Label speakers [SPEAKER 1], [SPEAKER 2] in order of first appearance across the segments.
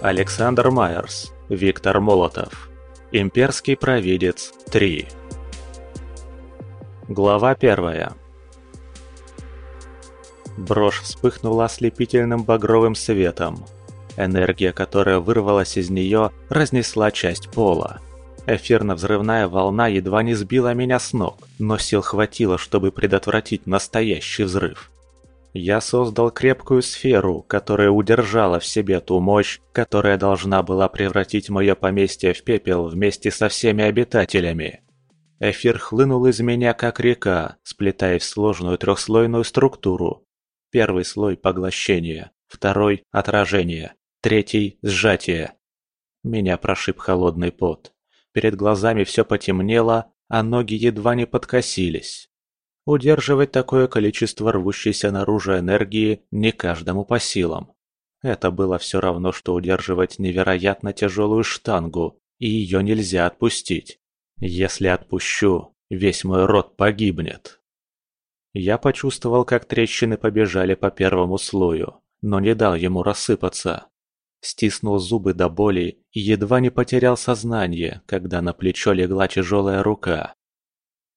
[SPEAKER 1] Александр Майерс, Виктор Молотов. Имперский провидец 3. Глава 1. Брошь вспыхнула ослепительным багровым светом. Энергия, которая вырвалась из нее, разнесла часть пола. Эфирно-взрывная волна едва не сбила меня с ног, но сил хватило, чтобы предотвратить настоящий взрыв. Я создал крепкую сферу, которая удержала в себе ту мощь, которая должна была превратить мое поместье в пепел вместе со всеми обитателями. Эфир хлынул из меня как река, сплетаясь в сложную трехслойную структуру. Первый слой – поглощение, второй – отражение, третий – сжатие. Меня прошиб холодный пот. Перед глазами все потемнело, а ноги едва не подкосились. Удерживать такое количество рвущейся наружу энергии не каждому по силам. Это было все равно, что удерживать невероятно тяжелую штангу, и ее нельзя отпустить. Если отпущу, весь мой род погибнет. Я почувствовал, как трещины побежали по первому слою, но не дал ему рассыпаться. Стиснул зубы до боли и едва не потерял сознание, когда на плечо легла тяжелая рука.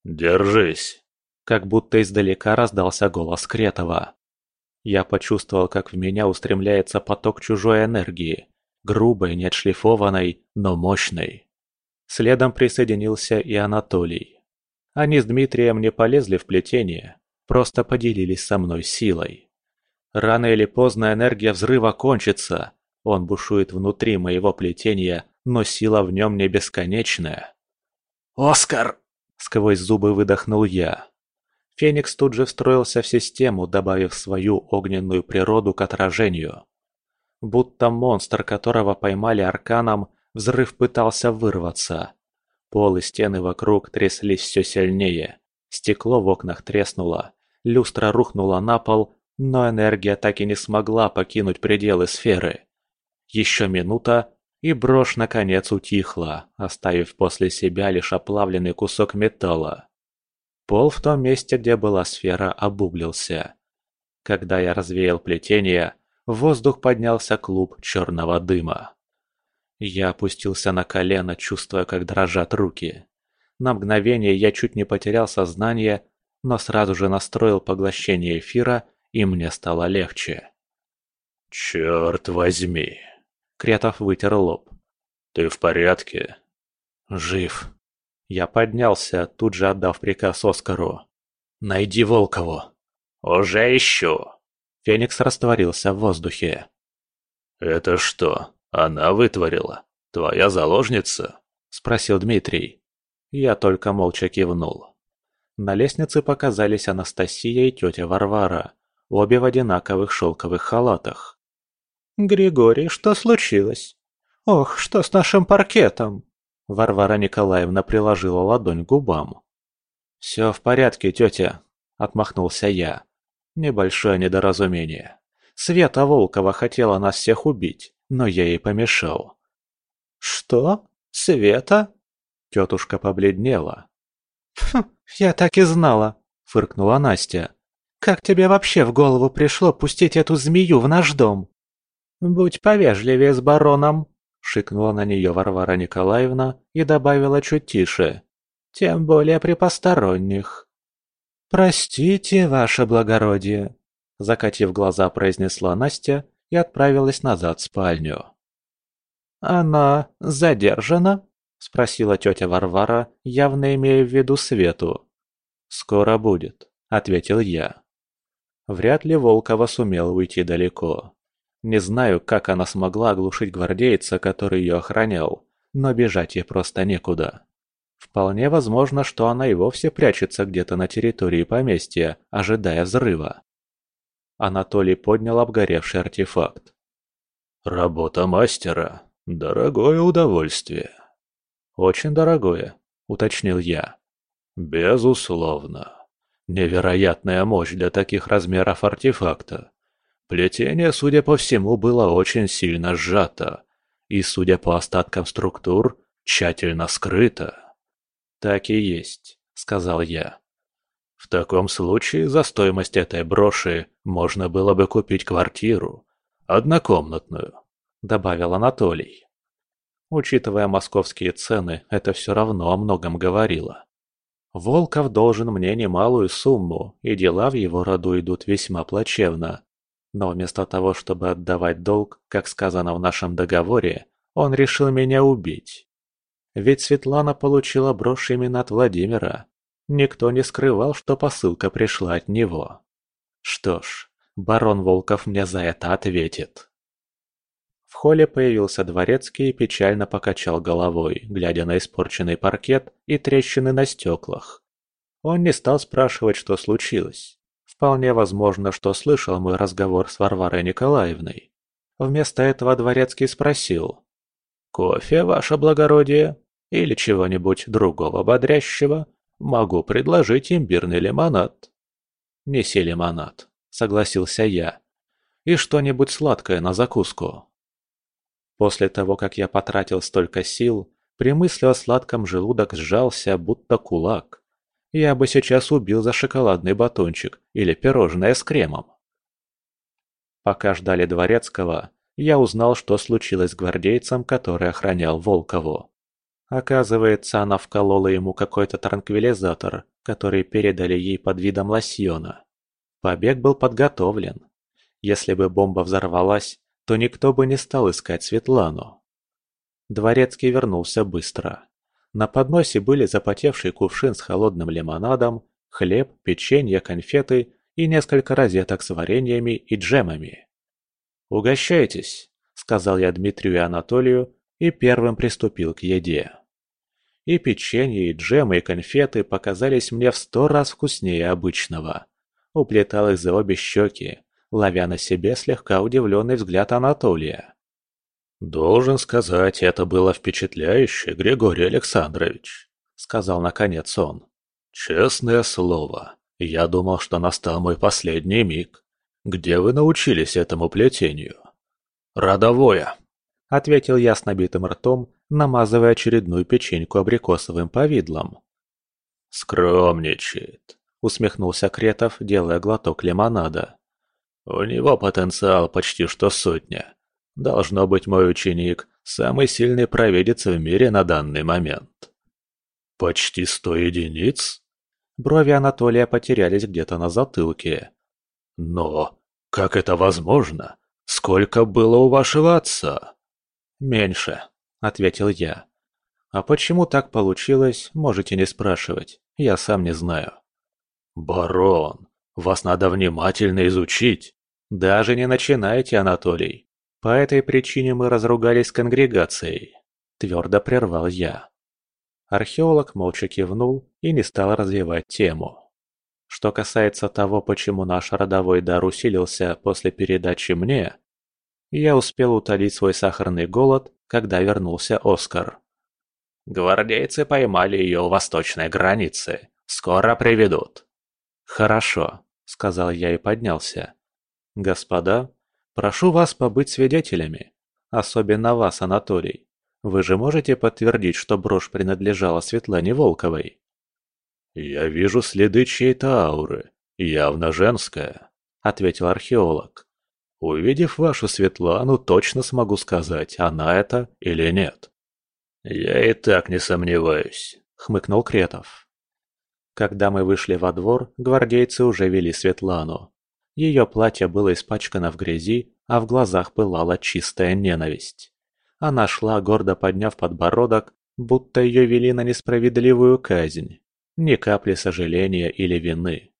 [SPEAKER 2] «Держись!»
[SPEAKER 1] Как будто издалека раздался голос Кретова. Я почувствовал, как в меня устремляется поток чужой энергии, грубой, неотшлифованной, но мощной. Следом присоединился и Анатолий. Они с Дмитрием не полезли в плетение, просто поделились со мной силой. Рано или поздно энергия взрыва кончится, он бушует внутри моего плетения, но сила в нем не бесконечная.
[SPEAKER 2] «Оскар!» — сквозь зубы выдохнул я.
[SPEAKER 1] Феникс тут же встроился в систему, добавив свою огненную природу к отражению. Будто монстр, которого поймали арканом, взрыв пытался вырваться. Пол и стены вокруг тряслись все сильнее. Стекло в окнах треснуло, люстра рухнула на пол, но энергия так и не смогла покинуть пределы сферы. Еще минута, и брошь наконец утихла, оставив после себя лишь оплавленный кусок металла. Пол в том месте, где была сфера, обуглился. Когда я развеял плетение, в воздух поднялся клуб черного дыма. Я опустился на колено, чувствуя, как дрожат руки. На мгновение я чуть не потерял сознание, но сразу же настроил поглощение эфира, и мне стало легче.
[SPEAKER 2] «Черт возьми!»
[SPEAKER 1] Кретов вытер лоб.
[SPEAKER 2] «Ты в порядке?»
[SPEAKER 1] «Жив», я поднялся, тут же отдав приказ Оскару. «Найди Волкову!»
[SPEAKER 2] «Уже ищу!»
[SPEAKER 1] Феникс растворился в воздухе.
[SPEAKER 2] «Это что, она вытворила? Твоя заложница?»
[SPEAKER 1] Спросил Дмитрий. Я только молча кивнул. На лестнице показались Анастасия и тетя Варвара, обе в одинаковых шелковых халатах.
[SPEAKER 3] «Григорий, что случилось? Ох, что с нашим паркетом?»
[SPEAKER 1] Варвара Николаевна приложила ладонь к губам. «Все в порядке, тетя», — отмахнулся я. «Небольшое недоразумение. Света Волкова хотела нас всех убить, но я ей помешал».
[SPEAKER 3] «Что? Света?»
[SPEAKER 1] Тетушка побледнела.
[SPEAKER 3] «Фу, я так и знала», — фыркнула Настя. «Как тебе вообще в голову пришло пустить эту змею в наш дом?» «Будь повежливее с бароном», Шикнула на нее Варвара Николаевна и добавила чуть тише. «Тем более при посторонних». «Простите, ваше благородие», – закатив глаза, произнесла Настя и отправилась назад в спальню. «Она задержана?» – спросила тетя Варвара, явно имея в виду Свету.
[SPEAKER 1] «Скоро будет», – ответил я. Вряд ли Волкова сумел уйти далеко. Не знаю, как она смогла оглушить гвардейца, который ее охранял, но бежать ей просто некуда. Вполне возможно, что она и вовсе прячется где-то на территории поместья, ожидая взрыва. Анатолий поднял обгоревший артефакт.
[SPEAKER 2] «Работа мастера. Дорогое удовольствие».
[SPEAKER 1] «Очень дорогое», — уточнил я.
[SPEAKER 2] «Безусловно. Невероятная мощь для таких размеров артефакта. Плетение, судя по всему, было очень сильно сжато, и, судя по остаткам структур, тщательно скрыто.
[SPEAKER 1] «Так и есть», — сказал я.
[SPEAKER 2] В таком случае за стоимость этой броши можно было бы купить квартиру, однокомнатную, добавил Анатолий. Учитывая московские цены, это все равно о многом говорило. Волков должен мне немалую сумму, и дела в его роду идут весьма плачевно. Но вместо того, чтобы отдавать долг, как сказано в нашем договоре, он решил меня убить. Ведь Светлана получила брошь именно от Владимира. Никто не скрывал, что посылка пришла от него. Что ж, барон Волков мне за это ответит. В холле появился дворецкий и печально покачал головой, глядя на испорченный паркет и трещины на стеклах. Он не стал спрашивать, что случилось. Вполне возможно, что слышал мой разговор с Варварой Николаевной. Вместо этого дворецкий спросил. «Кофе, ваше благородие? Или чего-нибудь другого бодрящего? Могу предложить имбирный лимонад». «Неси лимонад», — согласился я. «И что-нибудь сладкое на закуску». После того, как я потратил столько сил, при мысли о сладком желудок сжался, будто кулак. Я бы сейчас убил за шоколадный батончик или пирожное с кремом. Пока ждали Дворецкого, я узнал, что случилось с гвардейцем, который охранял Волкову. Оказывается, она вколола ему какой-то транквилизатор, который передали ей под видом лосьона. Побег был подготовлен. Если бы бомба взорвалась, то никто бы не стал искать Светлану. Дворецкий вернулся быстро. На подносе были запотевший кувшин с холодным лимонадом, хлеб, печенье, конфеты и несколько розеток с вареньями и джемами. «Угощайтесь», — сказал я Дмитрию и Анатолию и первым приступил к еде. И печенье, и джемы, и конфеты показались мне в сто раз вкуснее обычного. Уплетал их за обе щеки, ловя на себе слегка удивленный взгляд Анатолия. «Должен сказать, это было впечатляюще, Григорий Александрович», — сказал наконец он. «Честное слово, я думал, что настал мой последний миг. Где вы научились этому плетению?» «Родовое», — ответил я с набитым ртом, намазывая очередную печеньку абрикосовым повидлом. «Скромничает», — усмехнулся Кретов, делая глоток лимонада. «У него потенциал почти что сотня, Должно быть, мой ученик – самый сильный провидец в мире на данный момент. Почти сто единиц? Брови Анатолия потерялись где-то на затылке. Но как это возможно? Сколько было у вашего отца? Меньше, ответил я. А почему так получилось, можете не спрашивать. Я сам не знаю. Барон, вас надо внимательно изучить. Даже не начинайте, Анатолий. По этой причине мы разругались с конгрегацией. Твердо прервал я. Археолог молча кивнул и не стал развивать тему. Что касается того, почему наш родовой дар усилился после передачи мне, я успел утолить свой сахарный голод, когда вернулся Оскар. «Гвардейцы поймали ее у восточной границы. Скоро приведут». «Хорошо», — сказал я и поднялся. «Господа, Прошу вас побыть свидетелями. Особенно вас, Анатолий. Вы же можете подтвердить, что брошь принадлежала Светлане Волковой?» «Я вижу следы чьей-то ауры, явно женская», — ответил археолог. «Увидев вашу Светлану, точно смогу сказать, она это или нет». «Я и так не сомневаюсь», — хмыкнул Кретов. Когда мы вышли во двор, гвардейцы уже вели Светлану. Ее платье было испачкано в грязи, а в глазах пылала чистая ненависть. Она шла, гордо подняв подбородок, будто ее вели на несправедливую казнь. Ни капли сожаления или вины.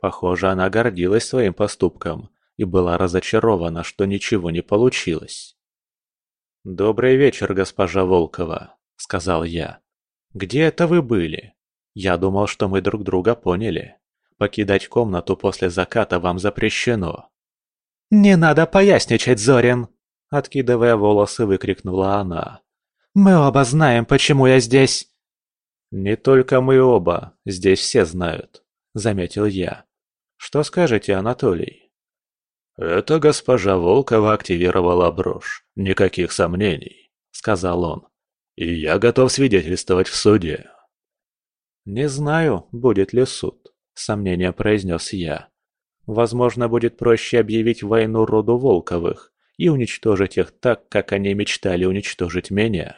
[SPEAKER 2] Похоже, она гордилась своим поступком и была разочарована, что ничего не получилось. «Добрый вечер, госпожа Волкова», — сказал я. «Где это вы были? Я думал, что мы друг друга поняли». Покидать комнату после заката вам запрещено». «Не надо поясничать, Зорин!» Откидывая волосы, выкрикнула она. «Мы оба знаем, почему я здесь!» «Не только мы оба, здесь все знают», — заметил я. «Что скажете, Анатолий?» «Это госпожа Волкова активировала брошь, никаких сомнений», — сказал он. «И я готов свидетельствовать в суде». «Не знаю, будет ли суд.
[SPEAKER 1] — сомнением произнес я. Возможно, будет проще объявить войну роду Волковых и уничтожить их так, как они мечтали уничтожить меня.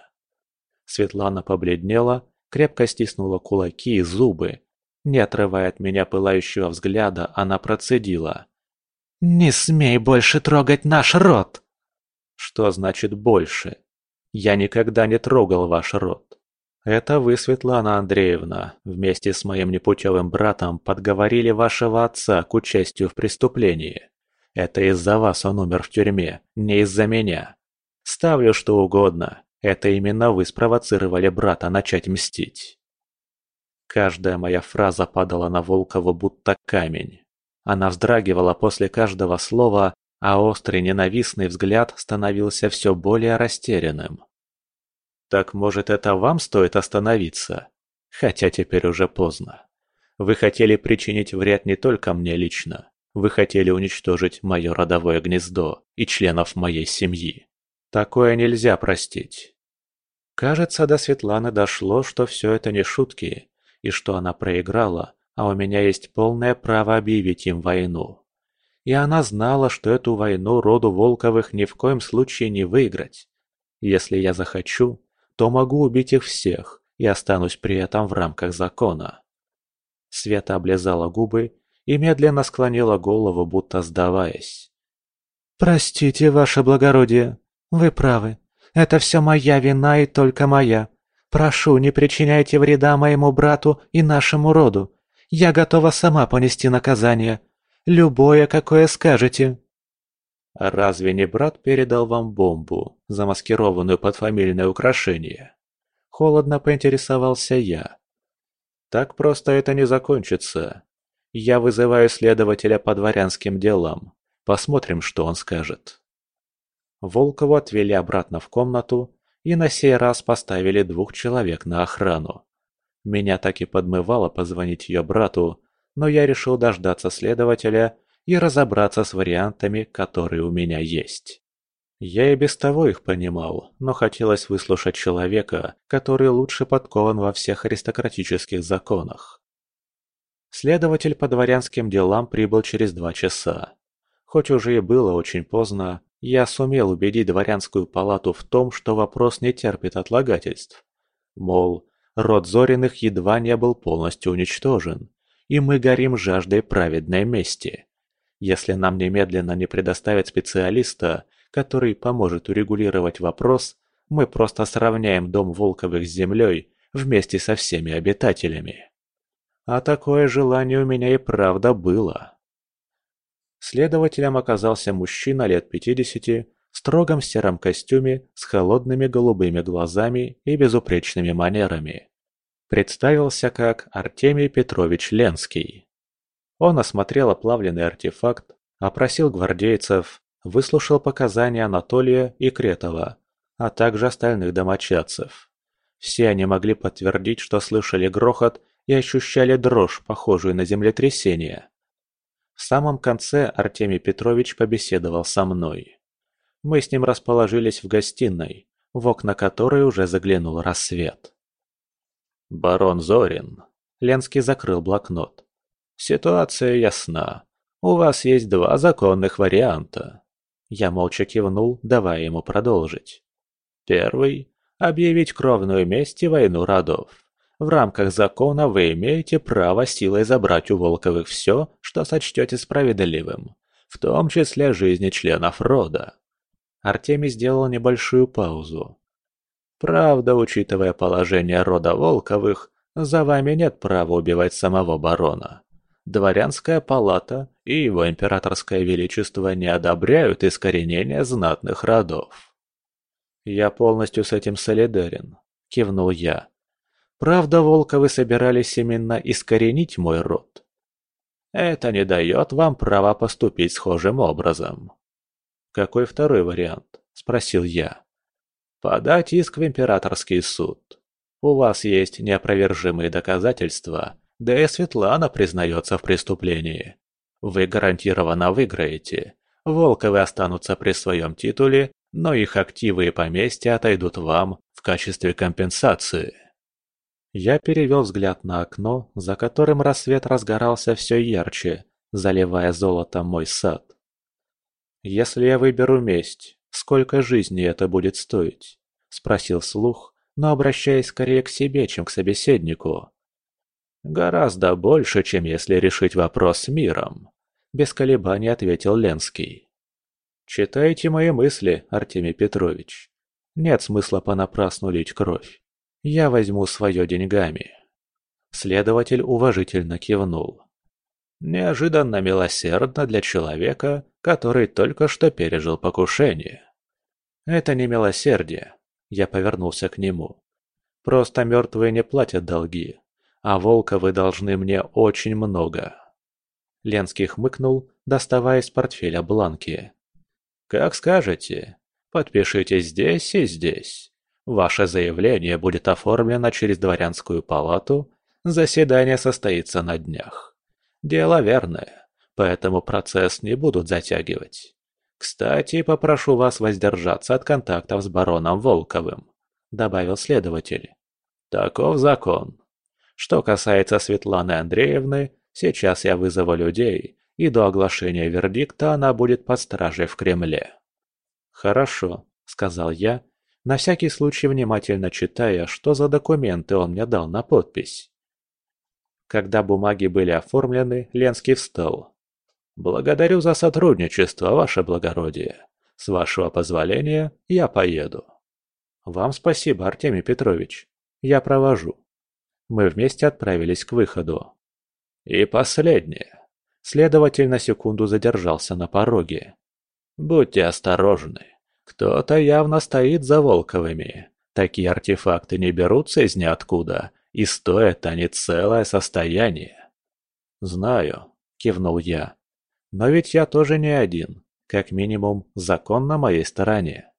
[SPEAKER 1] Светлана побледнела, крепко стиснула кулаки и зубы. Не отрывая от меня пылающего взгляда, она процедила. «Не смей больше трогать наш род!» «Что значит «больше»? Я никогда не трогал ваш род. Это вы, Светлана Андреевна, вместе с моим непутевым братом подговорили вашего отца к участию в преступлении. Это из-за вас он умер в тюрьме, не из-за меня. Ставлю что угодно. Это именно вы спровоцировали брата начать мстить. Каждая моя фраза падала на Волкова будто камень. Она вздрагивала после каждого слова, а острый ненавистный взгляд становился все более растерянным. Так может это вам стоит остановиться? Хотя теперь уже поздно. Вы хотели причинить вред не только мне лично. Вы хотели уничтожить мое родовое гнездо и членов моей семьи. Такое нельзя простить. Кажется, до Светланы дошло, что все это не шутки, и что она проиграла, а у меня есть полное право объявить им войну. И она знала, что эту войну роду Волковых ни в коем случае не выиграть. Если я захочу, то могу убить их всех и останусь при этом в рамках закона. Света облизала губы и медленно склонила голову, будто сдаваясь. «Простите, ваше благородие, вы правы. Это все моя вина и только моя. Прошу, не причиняйте вреда моему брату и нашему роду. Я готова сама понести наказание. Любое, какое скажете». «Разве не брат передал вам бомбу, замаскированную под фамильное украшение?» Холодно поинтересовался я. «Так просто это не закончится. Я вызываю следователя по дворянским делам. Посмотрим, что он скажет». Волкову отвели обратно в комнату и на сей раз поставили двух человек на охрану. Меня так и подмывало позвонить ее брату, но я решил дождаться следователя и разобраться с вариантами, которые у меня есть. Я и без того их понимал, но хотелось выслушать человека, который лучше подкован во всех аристократических законах. Следователь по дворянским делам прибыл через два часа. Хоть уже и было очень поздно, я сумел убедить дворянскую палату в том, что вопрос не терпит отлагательств. Мол, род Зориных едва не был полностью уничтожен, и мы горим жаждой праведной мести. Если нам немедленно не предоставят специалиста, который поможет урегулировать вопрос, мы просто сравняем дом Волковых с землей вместе со всеми обитателями. А такое желание у меня и правда было. Следователем оказался мужчина лет 50 в строгом сером костюме с холодными голубыми глазами и безупречными манерами. Представился как Артемий Петрович Ленский. Он осмотрел оплавленный артефакт, опросил гвардейцев, выслушал показания Анатолия и Кретова, а также остальных домочадцев. Все они могли подтвердить, что слышали грохот и ощущали дрожь, похожую на землетрясение. В самом конце Артемий Петрович побеседовал со мной. Мы с ним расположились в гостиной, в окна которой уже заглянул рассвет. «Барон Зорин», — Ленский закрыл блокнот. Ситуация ясна. У вас есть два законных варианта. Я молча кивнул, давая ему продолжить. Первый – объявить кровную месть и войну родов. В рамках закона вы имеете право силой забрать у Волковых все, что сочтете справедливым, в том числе жизни членов рода. Артемий сделал небольшую паузу. Правда, учитывая положение рода Волковых, за вами нет права убивать самого барона. Дворянская палата и его императорское величество не одобряют искоренения знатных родов. «Я полностью с этим солидарен», – кивнул я. «Правда, Волковы собирались именно искоренить мой род?» «Это не дает вам права поступить схожим образом». «Какой второй вариант?» – спросил я. «Подать иск в императорский суд. У вас есть неопровержимые доказательства, да и Светлана признается в преступлении. Вы гарантированно выиграете. Волковы останутся при своем титуле, но их активы и поместья отойдут вам в качестве компенсации. Я перевел взгляд на окно, за которым рассвет разгорался все ярче, заливая золотом мой сад. «Если я выберу месть, сколько жизней это будет стоить?» – спросил слух, но обращаясь скорее к себе, чем к собеседнику. «Гораздо больше, чем если решить вопрос с миром», – без колебаний ответил Ленский. «Читайте мои мысли, Артемий Петрович. Нет смысла понапрасну лить кровь. Я возьму свое деньгами». Следователь уважительно кивнул. Неожиданно милосердно для человека, который только что пережил покушение. «Это не милосердие», — я повернулся к нему. «Просто мертвые не платят долги, а Волковы должны мне очень много». Ленский хмыкнул, доставая из портфеля бланки. «Как скажете. Подпишите здесь и здесь. Ваше заявление будет оформлено через дворянскую палату. Заседание состоится на днях. Дело верное, поэтому процесс не будут затягивать. Кстати, попрошу вас воздержаться от контактов с бароном Волковым», — добавил следователь. «Таков закон. Что касается Светланы Андреевны, сейчас я вызову людей, и до оглашения вердикта она будет под стражей в Кремле». «Хорошо», — сказал я, на всякий случай внимательно читая, что за документы он мне дал на подпись. Когда бумаги были оформлены, Ленский встал. «Благодарю за сотрудничество, ваше благородие. С вашего позволения я поеду». «Вам спасибо, Артемий Петрович. Я провожу». Мы вместе отправились к выходу. «И последнее». Следователь на секунду задержался на пороге. Будьте осторожны. Кто-то явно стоит за Волковыми. Такие артефакты не берутся из ниоткуда, и стоят они целое состояние. Знаю, кивнул я. Но ведь я тоже не один. Как минимум, закон на моей стороне.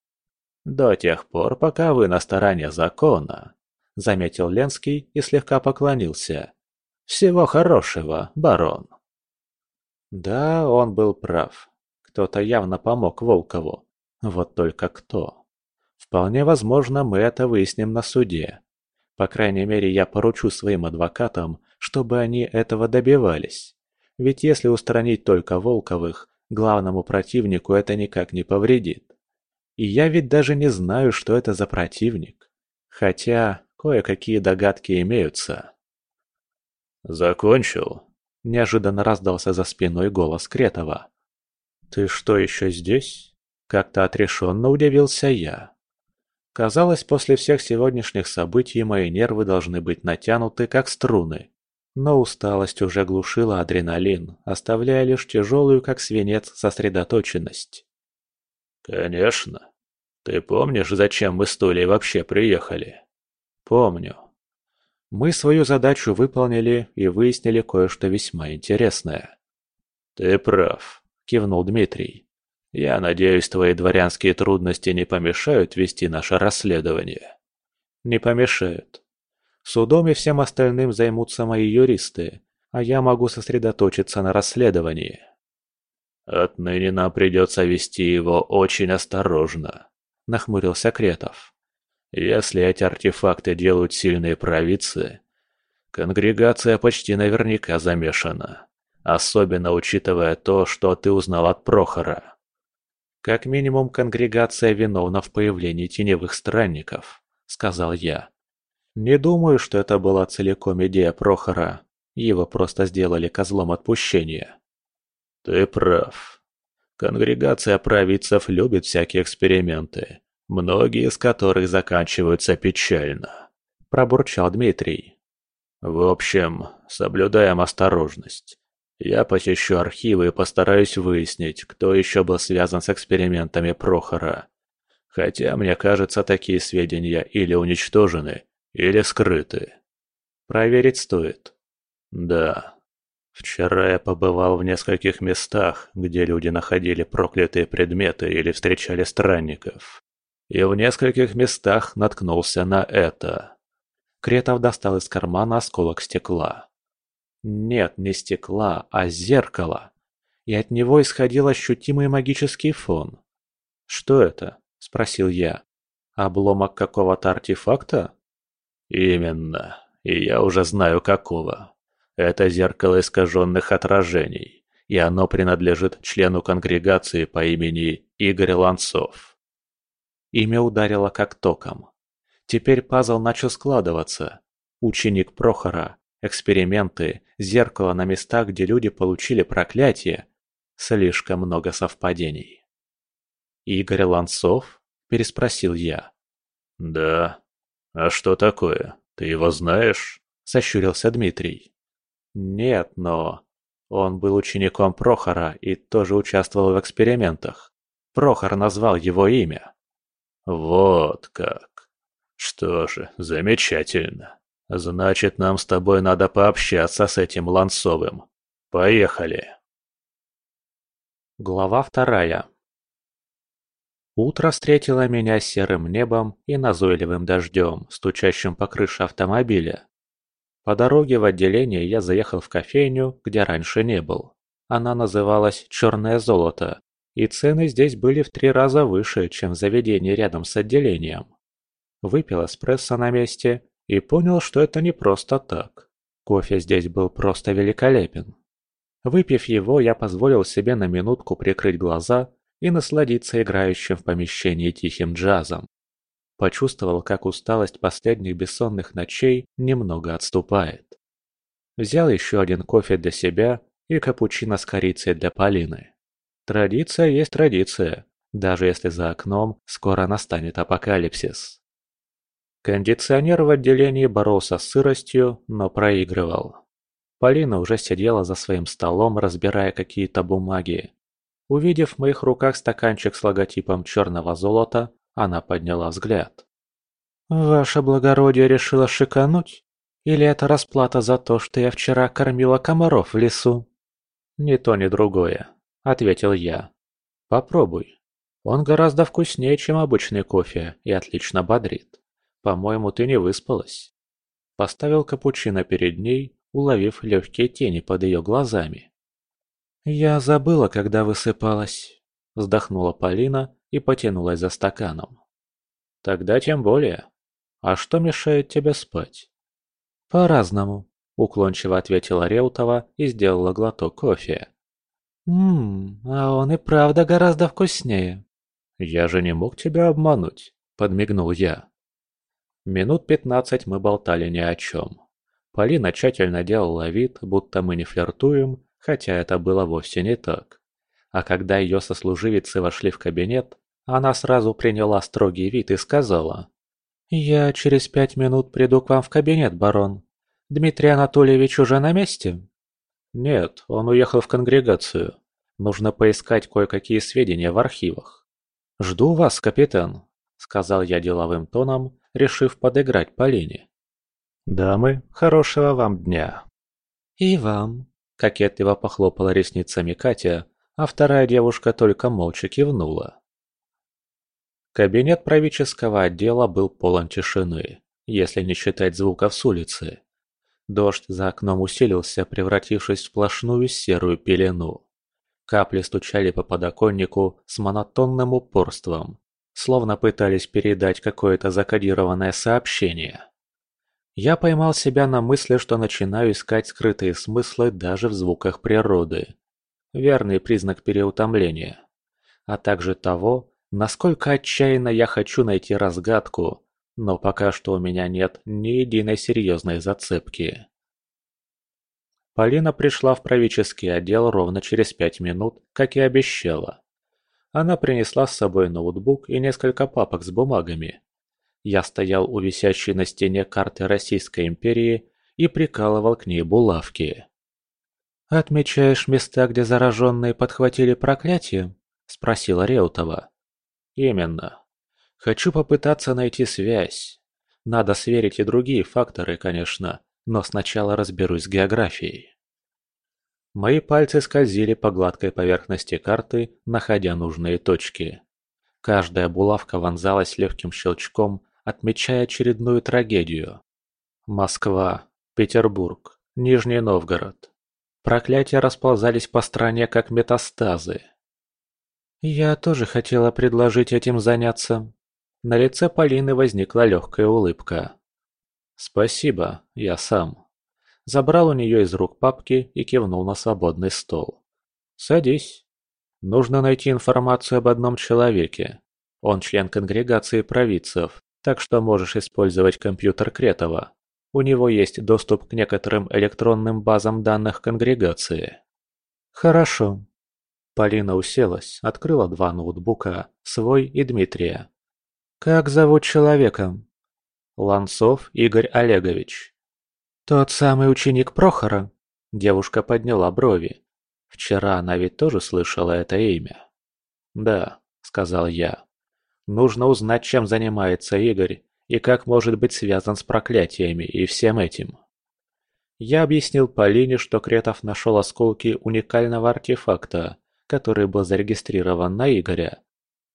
[SPEAKER 1] До тех пор, пока вы на стороне закона, заметил Ленский и слегка поклонился. Всего хорошего, барон. Да, он был прав. Кто-то явно помог Волкову. Вот только кто? Вполне возможно, мы это выясним на суде. По крайней мере, я поручу своим адвокатам, чтобы они этого добивались. Ведь если устранить только Волковых, главному противнику это никак не повредит. И я ведь даже не знаю, что это за противник. Хотя кое-какие догадки имеются. «Закончил?» – неожиданно раздался за спиной голос Кретова. «Ты что, еще здесь?» Как-то отрешенно удивился я. Казалось, после всех сегодняшних событий мои нервы должны быть натянуты, как струны. Но усталость уже глушила адреналин, оставляя лишь тяжелую, как свинец, сосредоточенность. «Конечно. Ты помнишь, зачем мы с Толей вообще приехали?» «Помню. Мы свою задачу выполнили и выяснили кое-что весьма интересное». «Ты прав. – кивнул Дмитрий. «Я надеюсь, твои дворянские трудности не помешают вести наше расследование?» «Не помешают. Судом и всем остальным займутся мои юристы, а я могу сосредоточиться на расследовании». «Отныне нам придется вести его очень осторожно», – нахмурился Кретов. «Если эти артефакты делают сильные провидцы, конгрегация почти наверняка замешана. Особенно учитывая то, что ты узнал от Прохора. Как минимум, конгрегация виновна в появлении теневых странников, сказал я. Не думаю, что это была целиком идея Прохора. Его просто сделали козлом отпущения. Ты прав. Конгрегация провидцев любит всякие эксперименты, многие из которых заканчиваются печально. Пробурчал Дмитрий. В общем, соблюдаем осторожность. Я посещу архивы и постараюсь выяснить, кто еще был связан с экспериментами Прохора. Хотя, мне кажется, такие сведения или уничтожены, или скрыты. Проверить стоит. Да. Вчера я побывал в нескольких местах, где люди находили проклятые предметы или встречали странников. И в нескольких местах наткнулся на это. Кретов достал из кармана осколок стекла. Нет, не стекла, а зеркала. И от него исходил ощутимый магический фон. «Что это?» – спросил я. «Обломок какого-то артефакта?» «Именно.
[SPEAKER 2] и я уже знаю какого. Это зеркало искаженных отражений, и оно принадлежит члену конгрегации по имени Игорь Ланцов.
[SPEAKER 1] Имя ударило как током. Теперь пазл начал складываться. Ученик Прохора, эксперименты, зеркало на местах, где люди получили проклятие. Слишком много совпадений. «Игорь Ланцов?» – переспросил я.
[SPEAKER 2] «Да. А что такое? Ты его знаешь?» – сощурился Дмитрий.
[SPEAKER 1] «Нет, но...» Он был учеником Прохора и тоже участвовал в экспериментах. Прохор назвал его имя.
[SPEAKER 2] «Вот как. Что же, замечательно. Значит, нам с тобой надо пообщаться с этим Ланцовым. Поехали!»
[SPEAKER 1] Глава вторая Утро встретило меня серым небом и назойливым дождем, стучащим по крыше автомобиля. По дороге в отделение я заехал в кофейню, где раньше не был. Она называлась «Черное золото», и цены здесь были в три раза выше, чем в заведении рядом с отделением. Выпил эспрессо на месте и понял, что это не просто так. Кофе здесь был просто великолепен. Выпив его, я позволил себе на минутку прикрыть глаза и насладиться играющим в помещении тихим джазом. Почувствовал, как усталость последних бессонных ночей немного отступает. Взял еще один кофе для себя и капучино с корицей для Полины. Традиция есть традиция, даже если за окном скоро настанет апокалипсис. Кондиционер в отделении боролся с сыростью, но проигрывал. Полина уже сидела за своим столом, разбирая какие-то бумаги. Увидев в моих руках стаканчик с логотипом черного золота, она подняла взгляд. «Ваше благородие решило шикануть? Или это расплата за то, что я вчера кормила комаров в лесу?» «Ни то, ни другое», — ответил я. «Попробуй. Он гораздо вкуснее, чем обычный кофе и отлично бодрит. По-моему, ты не выспалась». Поставил капучино перед ней, уловив легкие тени под ее глазами. «Я забыла, когда высыпалась», — вздохнула Полина и потянулась за стаканом. «Тогда тем более. А что мешает тебе спать?» «По-разному», — уклончиво ответила Реутова и сделала глоток кофе. «Ммм, а он и правда гораздо вкуснее». «Я же не мог тебя обмануть», — подмигнул я. Минут пятнадцать мы болтали ни о чем. Полина тщательно делала вид, будто мы не флиртуем, хотя это было вовсе не так. А когда ее сослуживицы вошли в кабинет, она сразу приняла строгий вид и сказала. «Я через пять минут приду к вам в кабинет, барон. Дмитрий Анатольевич уже на месте?» «Нет, он уехал в конгрегацию. Нужно поискать кое-какие сведения в архивах». «Жду вас, капитан», — сказал я деловым тоном, решив подыграть Полине. «Дамы, хорошего вам дня!» «И вам!» — кокетливо похлопала ресницами Катя, а вторая девушка только молча кивнула. Кабинет правительского отдела был полон тишины, если не считать звуков с улицы. Дождь за окном усилился, превратившись в сплошную серую пелену. Капли стучали по подоконнику с монотонным упорством, словно пытались передать какое-то закодированное сообщение. Я поймал себя на мысли, что начинаю искать скрытые смыслы даже в звуках природы. Верный признак переутомления. А также того, Насколько отчаянно я хочу найти разгадку, но пока что у меня нет ни единой серьезной зацепки. Полина пришла в правительский отдел ровно через пять минут, как и обещала. Она принесла с собой ноутбук и несколько папок с бумагами. Я стоял у висящей на стене карты Российской империи и прикалывал к ней булавки. «Отмечаешь места, где зараженные подхватили проклятие?» – спросила Реутова. Именно. Хочу попытаться найти связь. Надо сверить и другие факторы, конечно, но сначала разберусь с географией. Мои пальцы скользили по гладкой поверхности карты, находя нужные точки. Каждая булавка вонзалась легким щелчком, отмечая очередную трагедию. Москва, Петербург, Нижний Новгород. Проклятия расползались по стране как метастазы. «Я тоже хотела предложить этим заняться». На лице Полины возникла легкая улыбка. «Спасибо, я сам». Забрал у нее из рук папки и кивнул на свободный стол. «Садись. Нужно найти информацию об одном человеке. Он член конгрегации провидцев, так что можешь использовать компьютер Кретова. У него есть доступ к некоторым электронным базам данных конгрегации».
[SPEAKER 3] «Хорошо».
[SPEAKER 1] Полина уселась, открыла два ноутбука, свой и Дмитрия.
[SPEAKER 3] «Как зовут человека?»
[SPEAKER 1] Ланцов Игорь Олегович.
[SPEAKER 3] «Тот самый ученик Прохора?»
[SPEAKER 1] Девушка подняла брови. Вчера она ведь тоже слышала это имя. «Да», — сказал я. «Нужно узнать, чем занимается Игорь и как может быть связан с проклятиями и всем этим». Я объяснил Полине, что Кретов нашел осколки уникального артефакта, который был зарегистрирован на Игоря.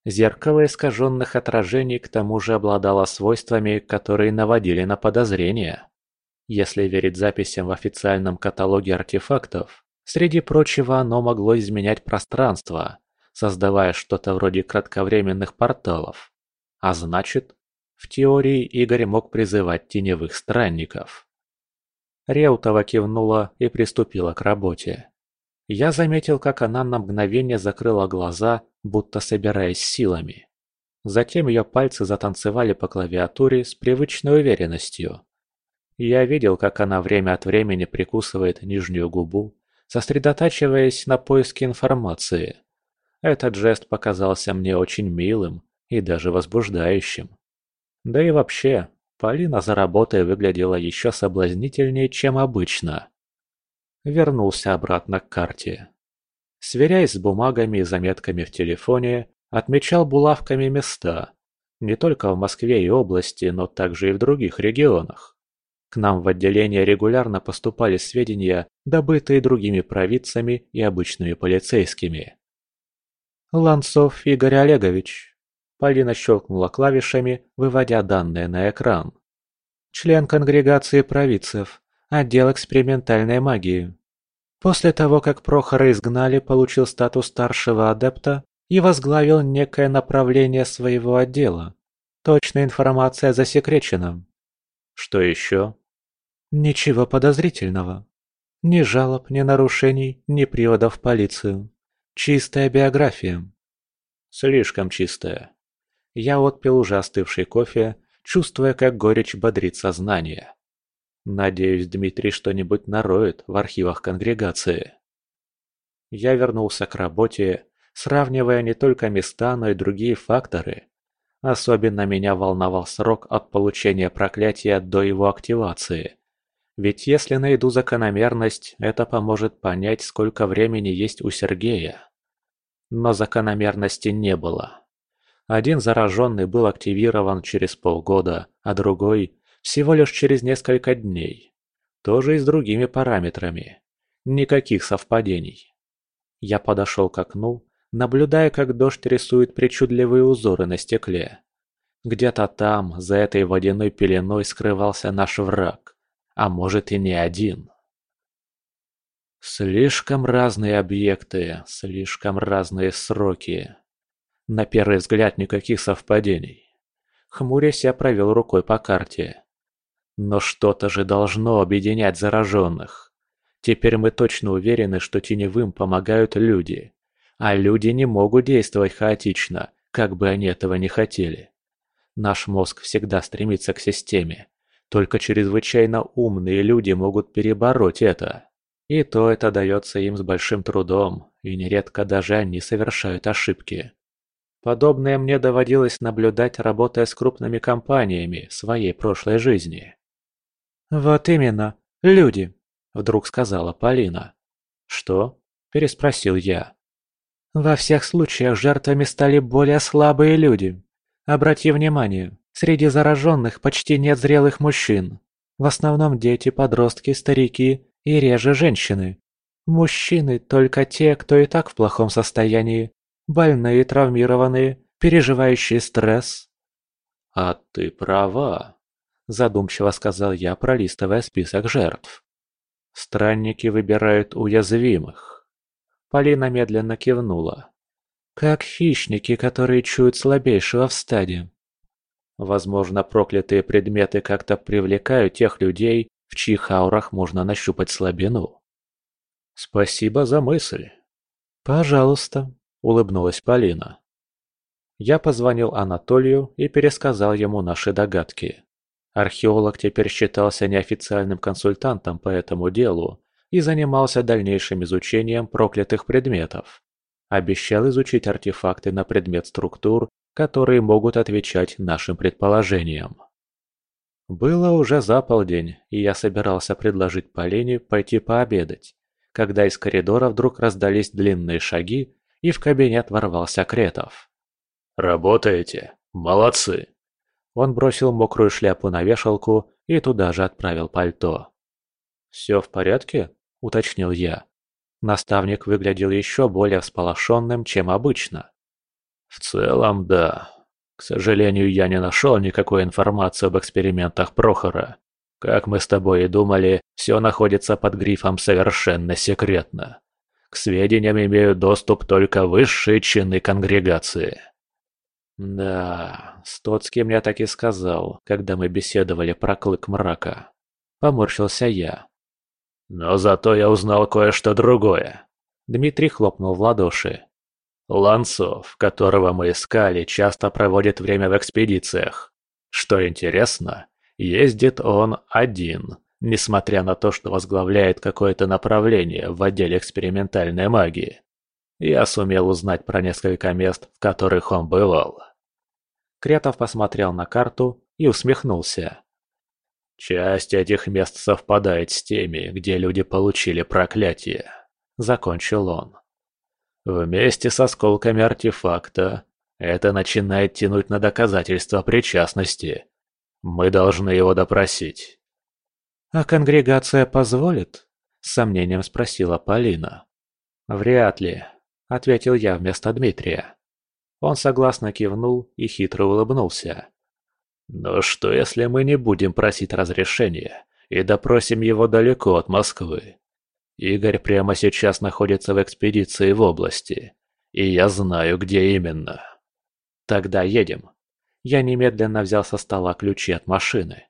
[SPEAKER 1] Зеркало искаженных отражений к тому же обладало свойствами, которые наводили на подозрения. Если верить записям в официальном каталоге артефактов, среди прочего оно могло изменять пространство, создавая что-то вроде кратковременных порталов. А значит, в теории Игорь мог призывать теневых странников. Реутова кивнула и приступила к работе. Я заметил, как она на мгновение закрыла глаза, будто собираясь силами. Затем ее пальцы затанцевали по клавиатуре с привычной уверенностью. Я видел, как она время от времени прикусывает нижнюю губу, сосредотачиваясь на поиске информации. Этот жест показался мне очень милым и даже возбуждающим. Да и вообще, Полина за работой выглядела еще соблазнительнее, чем обычно. Вернулся обратно к карте. Сверяясь с бумагами и заметками в телефоне, отмечал булавками места. Не только в Москве и области, но также и в других регионах. К нам в отделение регулярно поступали сведения, добытые другими провидцами и обычными полицейскими.
[SPEAKER 3] «Ланцов Игорь Олегович», Полина щелкнула клавишами, выводя данные на экран. Член конгрегации провидцев, отдел экспериментальной магии. После того, как Прохора изгнали, получил статус старшего адепта и возглавил некое направление своего отдела. Точная информация засекречена.
[SPEAKER 1] Что еще?
[SPEAKER 3] Ничего подозрительного. Ни жалоб, ни нарушений, ни приводов в полицию. Чистая биография.
[SPEAKER 1] Слишком чистая. Я отпил уже остывший кофе, чувствуя, как горечь бодрит сознание. Надеюсь, Дмитрий что-нибудь нароет в архивах конгрегации. Я вернулся к работе, сравнивая не только места, но и другие факторы. Особенно меня волновал срок от получения проклятия до его активации. Ведь если найду закономерность, это поможет понять, сколько времени есть у Сергея. Но закономерности не было. Один зараженный был активирован через полгода, а другой – всего лишь через несколько дней. Тоже и с другими параметрами. Никаких совпадений. Я подошел к окну, наблюдая, как дождь рисует причудливые узоры на стекле. Где-то там, за этой водяной пеленой, скрывался наш враг. А может и не один. Слишком разные объекты, слишком разные сроки. На первый взгляд никаких совпадений. Хмурясь, я провел рукой по карте. Но что-то же должно объединять зараженных. Теперь мы точно уверены, что теневым помогают люди. А люди не могут действовать хаотично, как бы они этого не хотели. Наш мозг всегда стремится к системе. Только чрезвычайно умные люди могут перебороть это. И то это дается им с большим трудом, и нередко даже они совершают ошибки. Подобное мне доводилось наблюдать, работая с крупными компаниями в своей прошлой жизни.
[SPEAKER 3] «Вот именно, люди», —
[SPEAKER 1] вдруг сказала Полина. «Что?» – переспросил я.
[SPEAKER 3] «Во всех случаях жертвами стали более слабые люди. Обрати внимание, среди зараженных почти нет зрелых мужчин. В основном дети, подростки, старики и реже женщины. Мужчины только те, кто и так в плохом состоянии, больные, травмированные, переживающие стресс.
[SPEAKER 1] «А ты права», – задумчиво сказал я, пролистывая список жертв. «Странники выбирают уязвимых». Полина медленно кивнула.
[SPEAKER 3] «Как хищники, которые чуют слабейшего в стаде».
[SPEAKER 1] Возможно, проклятые предметы как-то привлекают тех людей, в чьих аурах можно нащупать слабину. Спасибо за мысль. Пожалуйста, улыбнулась Полина. Я позвонил Анатолию и пересказал ему наши догадки. Археолог теперь считался неофициальным консультантом по этому делу и занимался дальнейшим изучением проклятых предметов. Обещал изучить артефакты на предмет структур, которые могут отвечать нашим предположениям. Было уже за полдень, и я собирался предложить Полине пойти пообедать, когда из коридора вдруг раздались длинные шаги, и в кабинет ворвался Кретов.
[SPEAKER 2] «Работаете? Молодцы!»
[SPEAKER 1] Он бросил мокрую шляпу на вешалку и туда же отправил пальто. «Все в порядке?» – уточнил я. Наставник выглядел еще более всполошенным, чем обычно.
[SPEAKER 2] В целом, да. К сожалению, я не нашел никакой информации об экспериментах Прохора. Как мы с тобой и думали, все находится под грифом «совершенно секретно». К сведениям имеют доступ только высшие чины конгрегации.
[SPEAKER 1] Да, Стоцкий мне так и сказал, когда мы беседовали про клык мрака. Поморщился я.
[SPEAKER 2] Но зато я узнал кое-что другое.
[SPEAKER 1] Дмитрий хлопнул в ладоши.
[SPEAKER 2] Ланцов, которого мы искали, часто проводит время в экспедициях. Что интересно, ездит он один, несмотря на то, что возглавляет какое-то направление в отделе экспериментальной магии. Я сумел узнать про несколько мест, в которых он бывал.
[SPEAKER 1] Кретов посмотрел на карту и усмехнулся.
[SPEAKER 2] Часть этих мест совпадает с теми, где люди получили проклятие. Закончил он. Вместе с осколками артефакта это начинает тянуть на доказательство причастности. Мы должны его допросить.
[SPEAKER 1] «А конгрегация позволит?» – с сомнением спросила Полина. «Вряд ли», – ответил я вместо Дмитрия. Он согласно кивнул и хитро улыбнулся.
[SPEAKER 2] «Но что, если мы не будем просить разрешения и допросим его далеко от Москвы? Игорь прямо сейчас находится в экспедиции в области, и я знаю, где именно.
[SPEAKER 1] Тогда едем. Я немедленно взял со стола ключи от машины.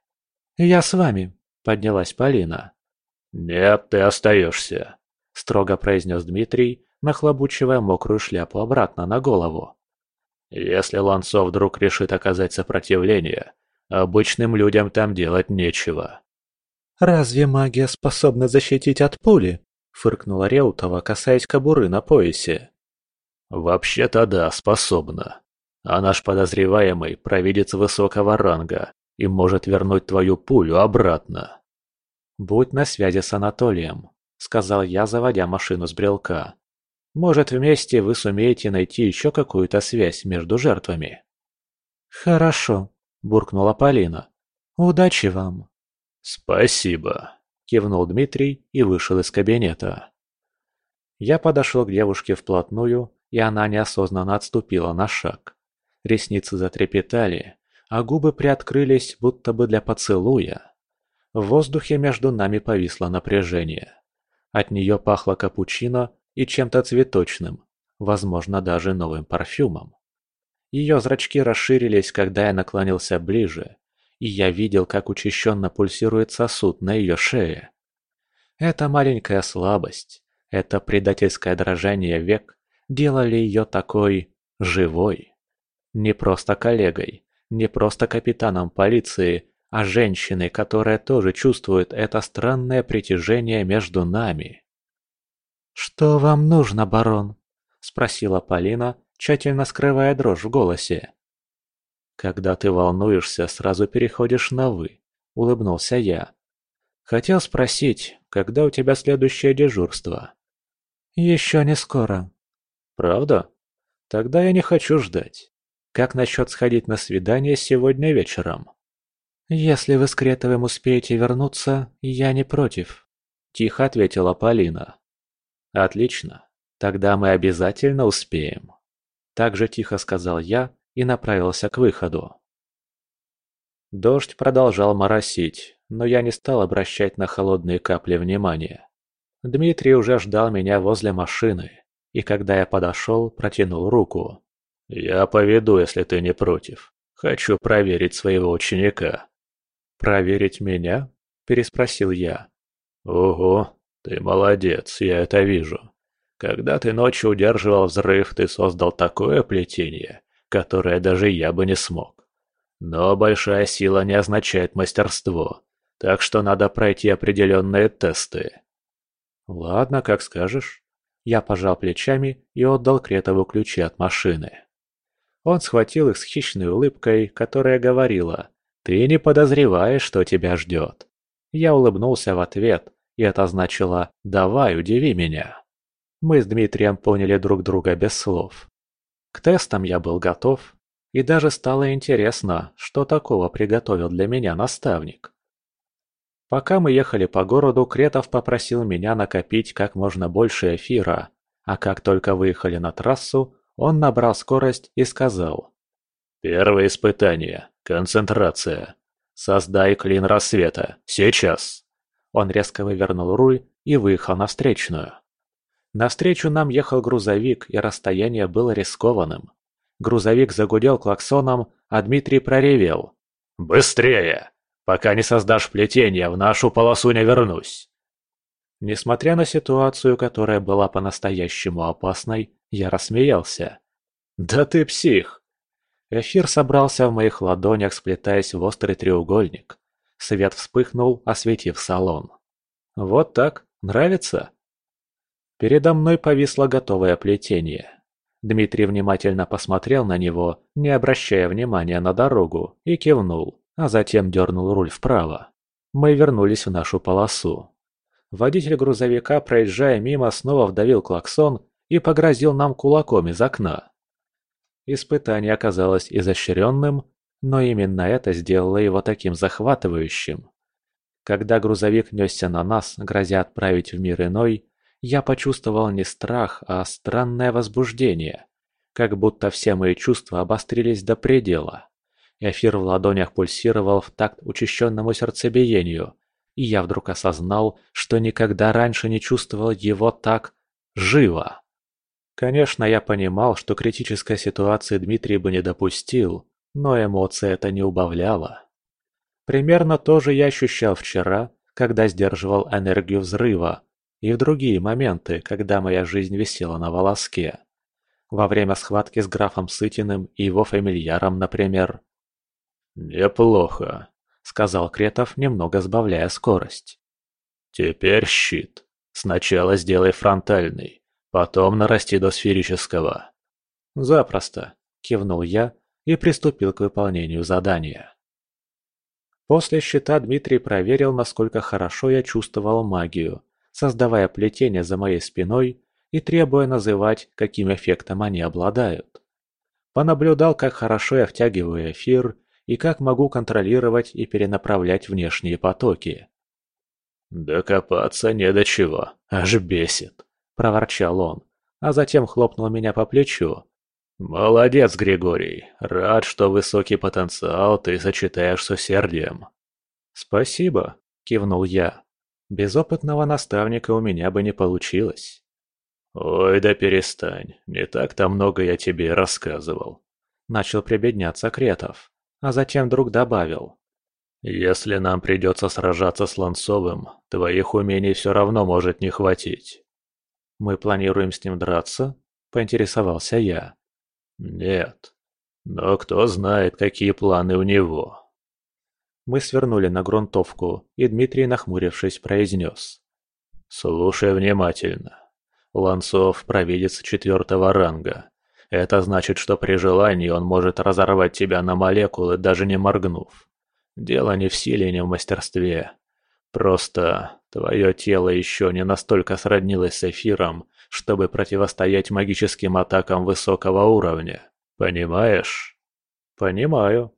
[SPEAKER 1] «Я с вами», — поднялась Полина.
[SPEAKER 2] «Нет, ты остаешься», —
[SPEAKER 1] строго произнес Дмитрий, нахлобучивая мокрую шляпу обратно на голову.
[SPEAKER 2] «Если Ланцов вдруг решит оказать сопротивление, обычным людям там делать нечего.
[SPEAKER 3] «Разве магия способна защитить от пули?» – фыркнула Реутова, касаясь кобуры на поясе.
[SPEAKER 2] «Вообще-то да, способна. А наш подозреваемый – провидец высокого ранга и может вернуть твою пулю обратно».
[SPEAKER 1] «Будь на связи с Анатолием», – сказал я, заводя машину с брелка. «Может, вместе вы сумеете найти еще какую-то связь между жертвами?»
[SPEAKER 3] «Хорошо», – буркнула Полина. «Удачи вам!»
[SPEAKER 2] «Спасибо», – кивнул Дмитрий и вышел из кабинета.
[SPEAKER 1] Я подошел к девушке вплотную, и она неосознанно отступила на шаг. Ресницы затрепетали, а губы приоткрылись, будто бы для поцелуя. В воздухе между нами повисло напряжение. От нее пахло капучино и чем-то цветочным, возможно, даже новым парфюмом. Ее зрачки расширились, когда я наклонился ближе, и я видел, как учащенно пульсирует сосуд на ее шее. Эта маленькая слабость, это предательское дрожание век делали ее такой живой. Не просто коллегой, не просто капитаном полиции, а женщиной, которая тоже чувствует это странное притяжение между нами.
[SPEAKER 3] «Что вам нужно, барон?» – спросила Полина, тщательно скрывая дрожь в голосе.
[SPEAKER 1] «Когда ты волнуешься, сразу переходишь на «вы», — улыбнулся я. «Хотел спросить, когда у тебя следующее дежурство?»
[SPEAKER 3] «Еще не скоро».
[SPEAKER 1] «Правда? Тогда я не хочу ждать. Как насчет сходить на свидание сегодня вечером?»
[SPEAKER 3] «Если вы с Кретовым успеете вернуться, я не против», — тихо ответила Полина.
[SPEAKER 1] «Отлично. Тогда мы обязательно успеем». Так же тихо сказал я и направился к выходу. Дождь продолжал моросить, но я не стал обращать на холодные капли внимания. Дмитрий уже ждал меня возле машины, и когда я подошел, протянул руку.
[SPEAKER 2] «Я поведу, если ты не против. Хочу проверить своего ученика».
[SPEAKER 1] «Проверить меня?» – переспросил я.
[SPEAKER 2] «Ого, ты молодец, я это вижу. Когда ты ночью удерживал взрыв, ты создал такое плетение, которое даже я бы не смог. Но большая сила не означает мастерство, так что надо пройти определенные тесты».
[SPEAKER 1] «Ладно, как скажешь». Я пожал плечами и отдал Кретову ключи от машины. Он схватил их с хищной улыбкой, которая говорила «Ты не подозреваешь, что тебя ждет». Я улыбнулся в ответ, и это значило «давай, удиви меня». Мы с Дмитрием поняли друг друга без слов. К тестам я был готов, и даже стало интересно, что такого приготовил для меня наставник. Пока мы ехали по городу, Кретов попросил меня накопить как можно больше эфира, а как только выехали на трассу, он набрал скорость и сказал.
[SPEAKER 2] «Первое испытание. Концентрация. Создай клин рассвета. Сейчас!»
[SPEAKER 1] Он резко вывернул руль и выехал на встречную. Навстречу нам ехал грузовик, и расстояние было рискованным. Грузовик загудел клаксоном, а Дмитрий проревел.
[SPEAKER 2] «Быстрее! Пока не создашь плетение, в нашу полосу не вернусь!»
[SPEAKER 1] Несмотря на ситуацию, которая была по-настоящему опасной, я рассмеялся. «Да ты псих!» Эфир собрался в моих ладонях, сплетаясь в острый треугольник. Свет вспыхнул, осветив салон. «Вот так? Нравится?» Передо мной повисло готовое плетение. Дмитрий внимательно посмотрел на него, не обращая внимания на дорогу, и кивнул, а затем дернул руль вправо. Мы вернулись в нашу полосу. Водитель грузовика, проезжая мимо, снова вдавил клаксон и погрозил нам кулаком из окна. Испытание оказалось изощренным, но именно это сделало его таким захватывающим. Когда грузовик несся на нас, грозя отправить в мир иной, я почувствовал не страх, а странное возбуждение. Как будто все мои чувства обострились до предела. Эфир в ладонях пульсировал в такт учащенному сердцебиению, и я вдруг осознал, что никогда раньше не чувствовал его так живо. Конечно, я понимал, что критической ситуации Дмитрий бы не допустил, но эмоции это не убавляло. Примерно то же я ощущал вчера, когда сдерживал энергию взрыва, и в другие моменты, когда моя жизнь висела на волоске. Во время схватки с графом Сытиным и его фамильяром, например.
[SPEAKER 2] «Неплохо», — сказал Кретов, немного сбавляя скорость. «Теперь щит. Сначала сделай фронтальный, потом нарасти до сферического».
[SPEAKER 1] «Запросто», — кивнул я и приступил к выполнению задания. После щита Дмитрий проверил, насколько хорошо я чувствовал магию, создавая плетения за моей спиной и требуя называть, каким эффектом они обладают. Понаблюдал, как хорошо я втягиваю эфир и как могу контролировать и перенаправлять внешние потоки.
[SPEAKER 2] «Докопаться не до чего, аж бесит», – проворчал он, а затем хлопнул меня по плечу. «Молодец, Григорий, рад, что высокий потенциал ты сочетаешь с усердием».
[SPEAKER 1] «Спасибо», – кивнул я. Без опытного наставника у меня бы не получилось.
[SPEAKER 2] «Ой, да перестань, не так-то много я тебе рассказывал», — начал прибедняться Кретов, а затем вдруг добавил. «Если нам придется сражаться с Ланцовым, твоих умений все равно может не хватить».
[SPEAKER 1] «Мы планируем с ним драться?» — поинтересовался я.
[SPEAKER 2] «Нет, но кто знает, какие планы у него».
[SPEAKER 1] Мы свернули на грунтовку, и Дмитрий, нахмурившись, произнес.
[SPEAKER 2] «Слушай внимательно. Ланцов – провидец четвертого ранга. Это значит, что при желании он может разорвать тебя на молекулы, даже не моргнув. Дело не в силе, не в мастерстве. Просто твое тело еще не настолько сроднилось с эфиром, чтобы противостоять магическим атакам высокого уровня. Понимаешь?
[SPEAKER 1] Понимаю,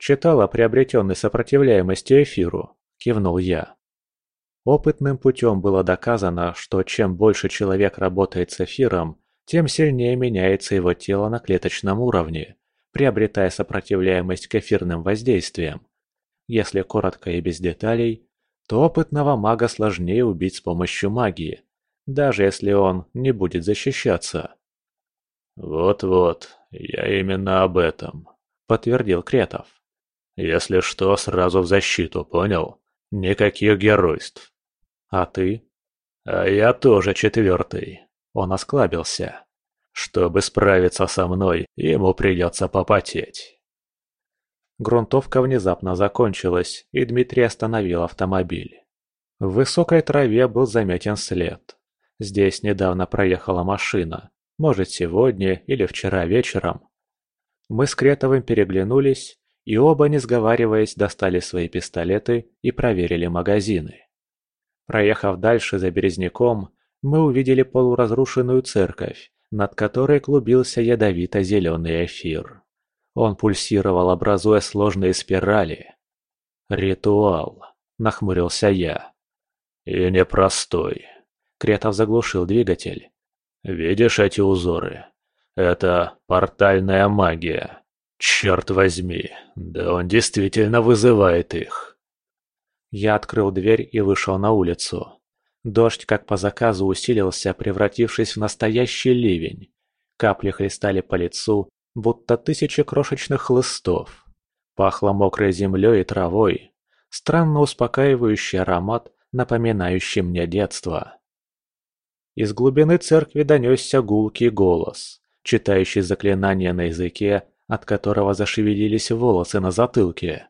[SPEAKER 1] Читал о приобретенной сопротивляемости эфиру, кивнул я. Опытным путем было доказано, что чем больше человек работает с эфиром, тем сильнее меняется его тело на клеточном уровне, приобретая сопротивляемость к эфирным воздействиям. Если коротко и без деталей, то опытного мага сложнее убить с помощью магии, даже если он не будет защищаться.
[SPEAKER 2] «Вот-вот, я именно об этом»,
[SPEAKER 1] подтвердил Кретов.
[SPEAKER 2] «Если что, сразу в защиту, понял? Никаких геройств».
[SPEAKER 1] «А ты?»
[SPEAKER 2] «А я тоже четвертый», — он осклабился. «Чтобы справиться со мной, ему придется попотеть».
[SPEAKER 1] Грунтовка внезапно закончилась, и Дмитрий остановил автомобиль. В высокой траве был заметен след. Здесь недавно проехала машина, может сегодня или вчера вечером. Мы с Кретовым переглянулись, и оба, не сговариваясь, достали свои пистолеты и проверили магазины. Проехав дальше за Березняком, мы увидели полуразрушенную церковь, над которой клубился ядовито-зеленый эфир. Он пульсировал, образуя сложные спирали. «Ритуал», — нахмурился я.
[SPEAKER 2] «И непростой».
[SPEAKER 1] Кретов заглушил двигатель.
[SPEAKER 2] «Видишь эти узоры? Это портальная магия. Черт возьми, да он действительно вызывает их».
[SPEAKER 1] Я открыл дверь и вышел на улицу. Дождь, как по заказу, усилился, превратившись в настоящий ливень. Капли хлестали по лицу, будто тысячи крошечных хлыстов. Пахло мокрой землей и травой. Странно успокаивающий аромат, напоминающий мне детство. Из глубины церкви донесся гулкий голос, читающий заклинание на языке, от которого зашевелились волосы на затылке.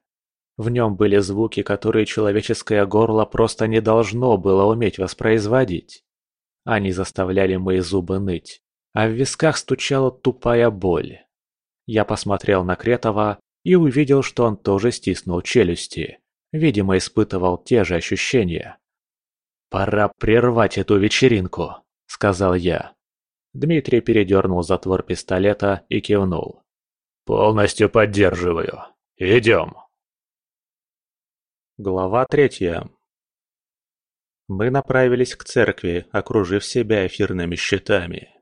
[SPEAKER 1] В нем были звуки, которые человеческое горло просто не должно было уметь воспроизводить. Они заставляли мои зубы ныть, а в висках стучала тупая боль. Я посмотрел на Кретова и увидел, что он тоже стиснул челюсти. Видимо, испытывал те же ощущения. «Пора прервать эту вечеринку», — сказал я. Дмитрий передернул затвор пистолета и кивнул.
[SPEAKER 2] «Полностью поддерживаю. Идем».
[SPEAKER 1] Глава третья. Мы направились к церкви, окружив себя эфирными щитами.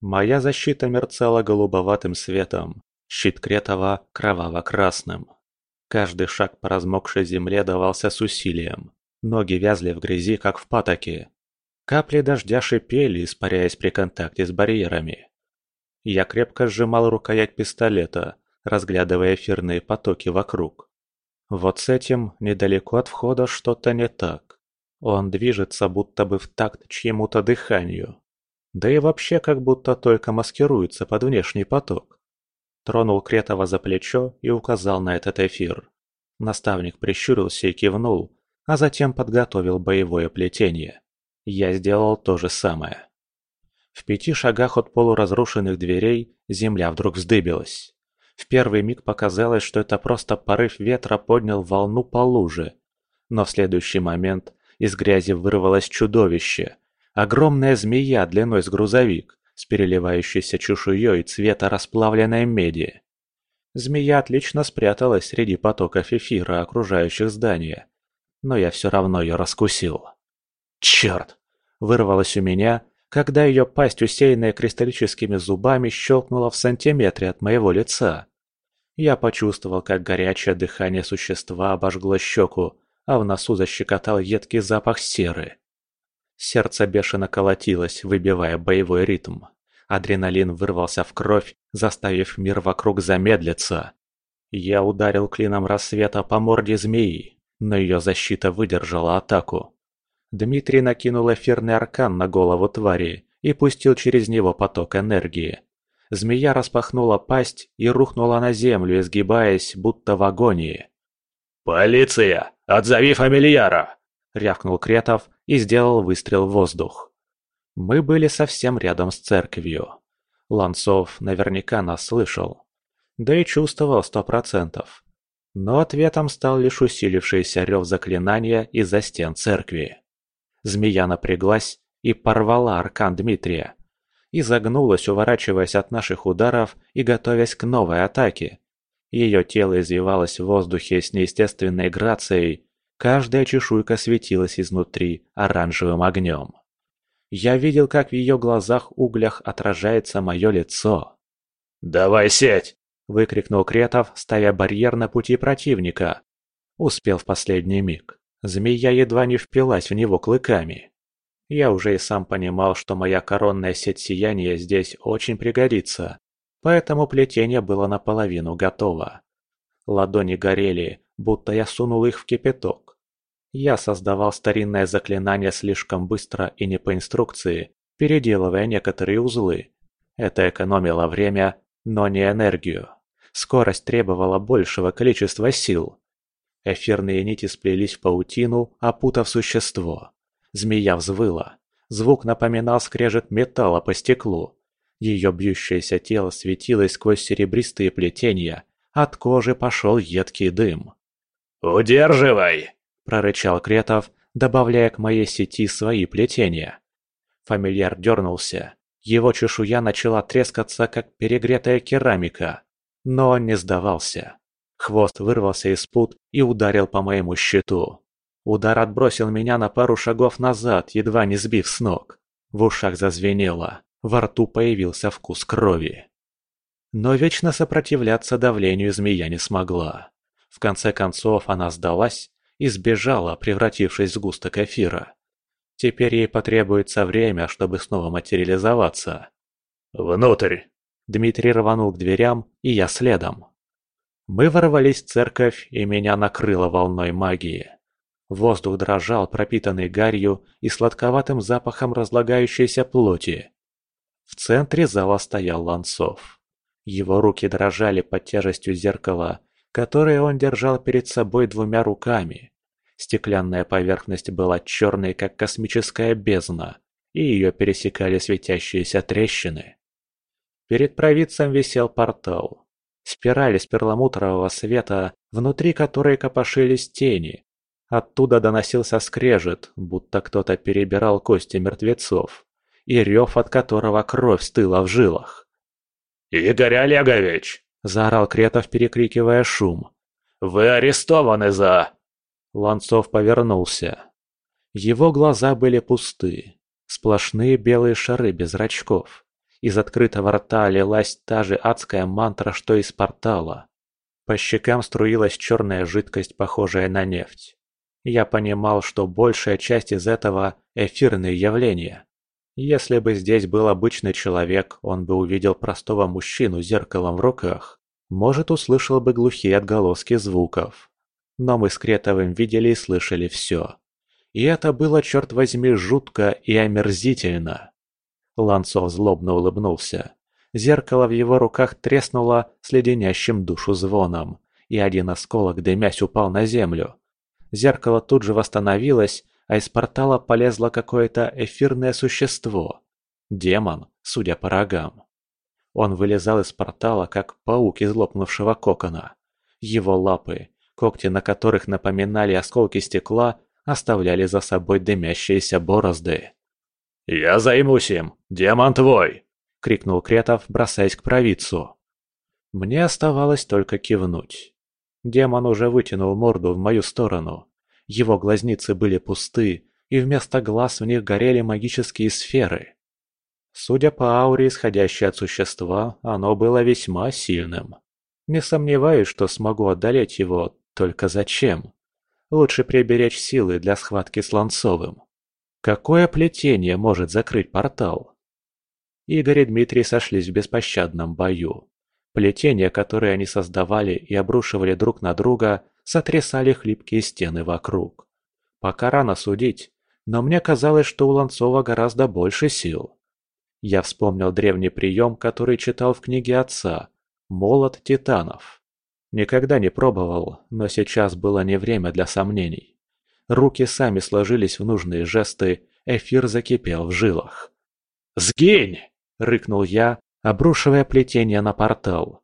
[SPEAKER 1] Моя защита мерцала голубоватым светом, щит Кретова – кроваво-красным. Каждый шаг по размокшей земле давался с усилием. Ноги вязли в грязи, как в патоке. Капли дождя шипели, испаряясь при контакте с барьерами. Я крепко сжимал рукоять пистолета, разглядывая эфирные потоки вокруг. Вот с этим, недалеко от входа, что-то не так. Он движется, будто бы в такт чьему-то дыханию. Да и вообще как будто только маскируется под внешний поток. Тронул Кретова за плечо и указал на этот эфир. Наставник прищурился и кивнул, а затем подготовил боевое плетение. Я сделал то же самое. В пяти шагах от полуразрушенных дверей земля вдруг вздыбилась. В первый миг показалось, что это просто порыв ветра поднял волну по луже. Но в следующий момент из грязи вырвалось чудовище, Огромная змея длиной с грузовик, с переливающейся чешуей цвета расплавленной меди. Змея отлично спряталась среди потоков эфира, окружающих здание. Но я все равно ее раскусил. Черт! Вырвалось у меня, когда ее пасть, усеянная кристаллическими зубами, щелкнула в сантиметре от моего лица. Я почувствовал, как горячее дыхание существа обожгло щеку, а в носу защекотал едкий запах серы. Сердце бешено колотилось, выбивая боевой ритм. Адреналин вырвался в кровь, заставив мир вокруг замедлиться. Я ударил клином рассвета по морде змеи, но ее защита выдержала атаку. Дмитрий накинул эфирный аркан на голову твари и пустил через него поток энергии. Змея распахнула пасть и рухнула на землю, изгибаясь, будто в агонии.
[SPEAKER 2] «Полиция! Отзови фамильяра!»
[SPEAKER 1] — рявкнул Кретов и сделал выстрел в воздух. Мы были совсем рядом с церковью. Ланцов наверняка нас слышал. Да и чувствовал сто процентов. Но ответом стал лишь усилившийся рев заклинания из-за стен церкви. Змея напряглась и порвала аркан Дмитрия. И загнулась, уворачиваясь от наших ударов и готовясь к новой атаке. Ее тело извивалось в воздухе с неестественной грацией, Каждая чешуйка светилась изнутри оранжевым огнем. Я видел, как в ее глазах-углях отражается мое лицо.
[SPEAKER 2] «Давай сеть!»
[SPEAKER 1] – выкрикнул Кретов, ставя барьер на пути противника. Успел в последний миг. Змея едва не впилась в него клыками. Я уже и сам понимал, что моя коронная сеть сияния здесь очень пригодится. поэтому плетение было наполовину готово. Ладони горели, будто я сунул их в кипяток. Я создавал старинное заклинание слишком быстро и не по инструкции, переделывая некоторые узлы. Это экономило время, но не энергию. Скорость требовала большего количества сил. Эфирные нити сплелись в паутину, опутав существо. Змея взвыла. Звук напоминал скрежет металла по стеклу. Ее бьющееся тело светилось сквозь серебристые плетения. От кожи пошел едкий дым.
[SPEAKER 2] «Удерживай!» – прорычал Кретов, добавляя к моей сети свои плетения.
[SPEAKER 1] Фамильяр дернулся. Его чешуя начала трескаться, как перегретая керамика. Но он не сдавался. Хвост вырвался из пут и ударил по моему щиту. Удар отбросил меня на пару шагов назад, едва не сбив с ног. В ушах зазвенело, во рту появился вкус крови. Но вечно сопротивляться давлению змея не смогла. В конце концов она сдалась и сбежала, превратившись в сгусток эфира. Теперь ей потребуется время, чтобы снова материализоваться.
[SPEAKER 2] «Внутрь!»
[SPEAKER 1] Дмитрий рванул к дверям, и я следом. Мы ворвались в церковь, и меня накрыло волной магии. Воздух дрожал, пропитанный гарью и сладковатым запахом разлагающейся плоти. В центре зала стоял Ланцов. Его руки дрожали под тяжестью зеркала, которое он держал перед собой двумя руками. Стеклянная поверхность была черной, как космическая бездна, и ее пересекали светящиеся трещины. Перед провидцем висел портал. Спираль из перламутрового света, внутри которой копошились тени. Оттуда доносился скрежет, будто кто-то перебирал кости мертвецов, и рев, от которого кровь стыла в жилах.
[SPEAKER 2] «Игорь Олегович!»
[SPEAKER 1] – заорал Кретов, перекрикивая шум.
[SPEAKER 2] «Вы арестованы за...»
[SPEAKER 1] Ланцов повернулся. Его глаза были пусты, сплошные белые шары без зрачков. Из открытого рта лилась та же адская мантра, что из портала. По щекам струилась черная жидкость, похожая на нефть. Я понимал, что большая часть из этого – эфирные явления. Если бы здесь был обычный человек, он бы увидел простого мужчину с зеркалом в руках. Может, услышал бы глухие отголоски звуков. Но мы с Кретовым видели и слышали все. И это было, черт возьми, жутко и омерзительно. Ланцов злобно улыбнулся. Зеркало в его руках треснуло с леденящим душу звоном, и один осколок, дымясь, упал на землю. Зеркало тут же восстановилось, а из портала полезло какое-то эфирное существо. Демон, судя по рогам. Он вылезал из портала, как паук из лопнувшего кокона. Его лапы, когти на которых напоминали осколки стекла, оставляли за собой дымящиеся борозды.
[SPEAKER 2] «Я займусь им! Демон твой!» — крикнул Кретов, бросаясь к провидцу.
[SPEAKER 1] Мне оставалось только кивнуть. Демон уже вытянул морду в мою сторону. Его глазницы были пусты, и вместо глаз в них горели магические сферы. Судя по ауре, исходящей от существа, оно было весьма сильным. Не сомневаюсь, что смогу одолеть его, только зачем? Лучше приберечь силы для схватки с Ланцовым. Какое плетение может закрыть портал? Игорь и Дмитрий сошлись в беспощадном бою. Плетения, которые они создавали и обрушивали друг на друга, сотрясали хлипкие стены вокруг. Пока рано судить, но мне казалось, что у Ланцова гораздо больше сил. Я вспомнил древний прием, который читал в книге отца «Молот титанов». Никогда не пробовал, но сейчас было не время для сомнений. Руки сами сложились в нужные жесты, эфир закипел в жилах.
[SPEAKER 2] «Сгинь!» — рыкнул я, обрушивая плетение на портал.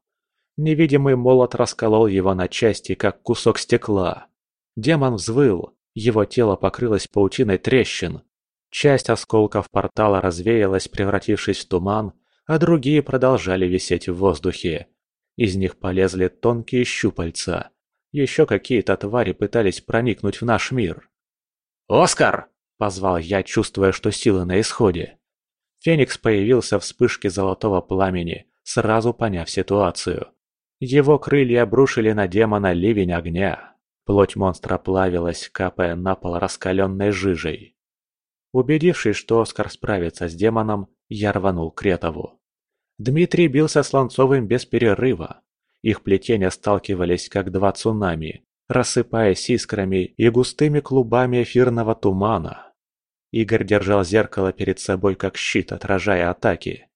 [SPEAKER 1] Невидимый молот расколол его на части, как кусок стекла. Демон взвыл, его тело покрылось паутиной трещин. Часть осколков портала развеялась, превратившись в туман, а другие продолжали висеть в воздухе. Из них полезли тонкие щупальца. Еще какие-то твари пытались проникнуть в наш мир.
[SPEAKER 2] «Оскар!»
[SPEAKER 1] – позвал я, чувствуя, что силы на исходе. Феникс появился в вспышке золотого пламени, сразу поняв ситуацию. Его крылья обрушили на демона ливень огня. Плоть монстра плавилась, капая на пол раскаленной жижей. Убедившись, что Оскар справится с демоном, я рванул к Кретову. Дмитрий бился с Ланцовым без перерыва. Их плетения сталкивались, как два цунами, рассыпаясь искрами и густыми клубами эфирного тумана. Игорь держал зеркало перед собой как щит, отражая атаки.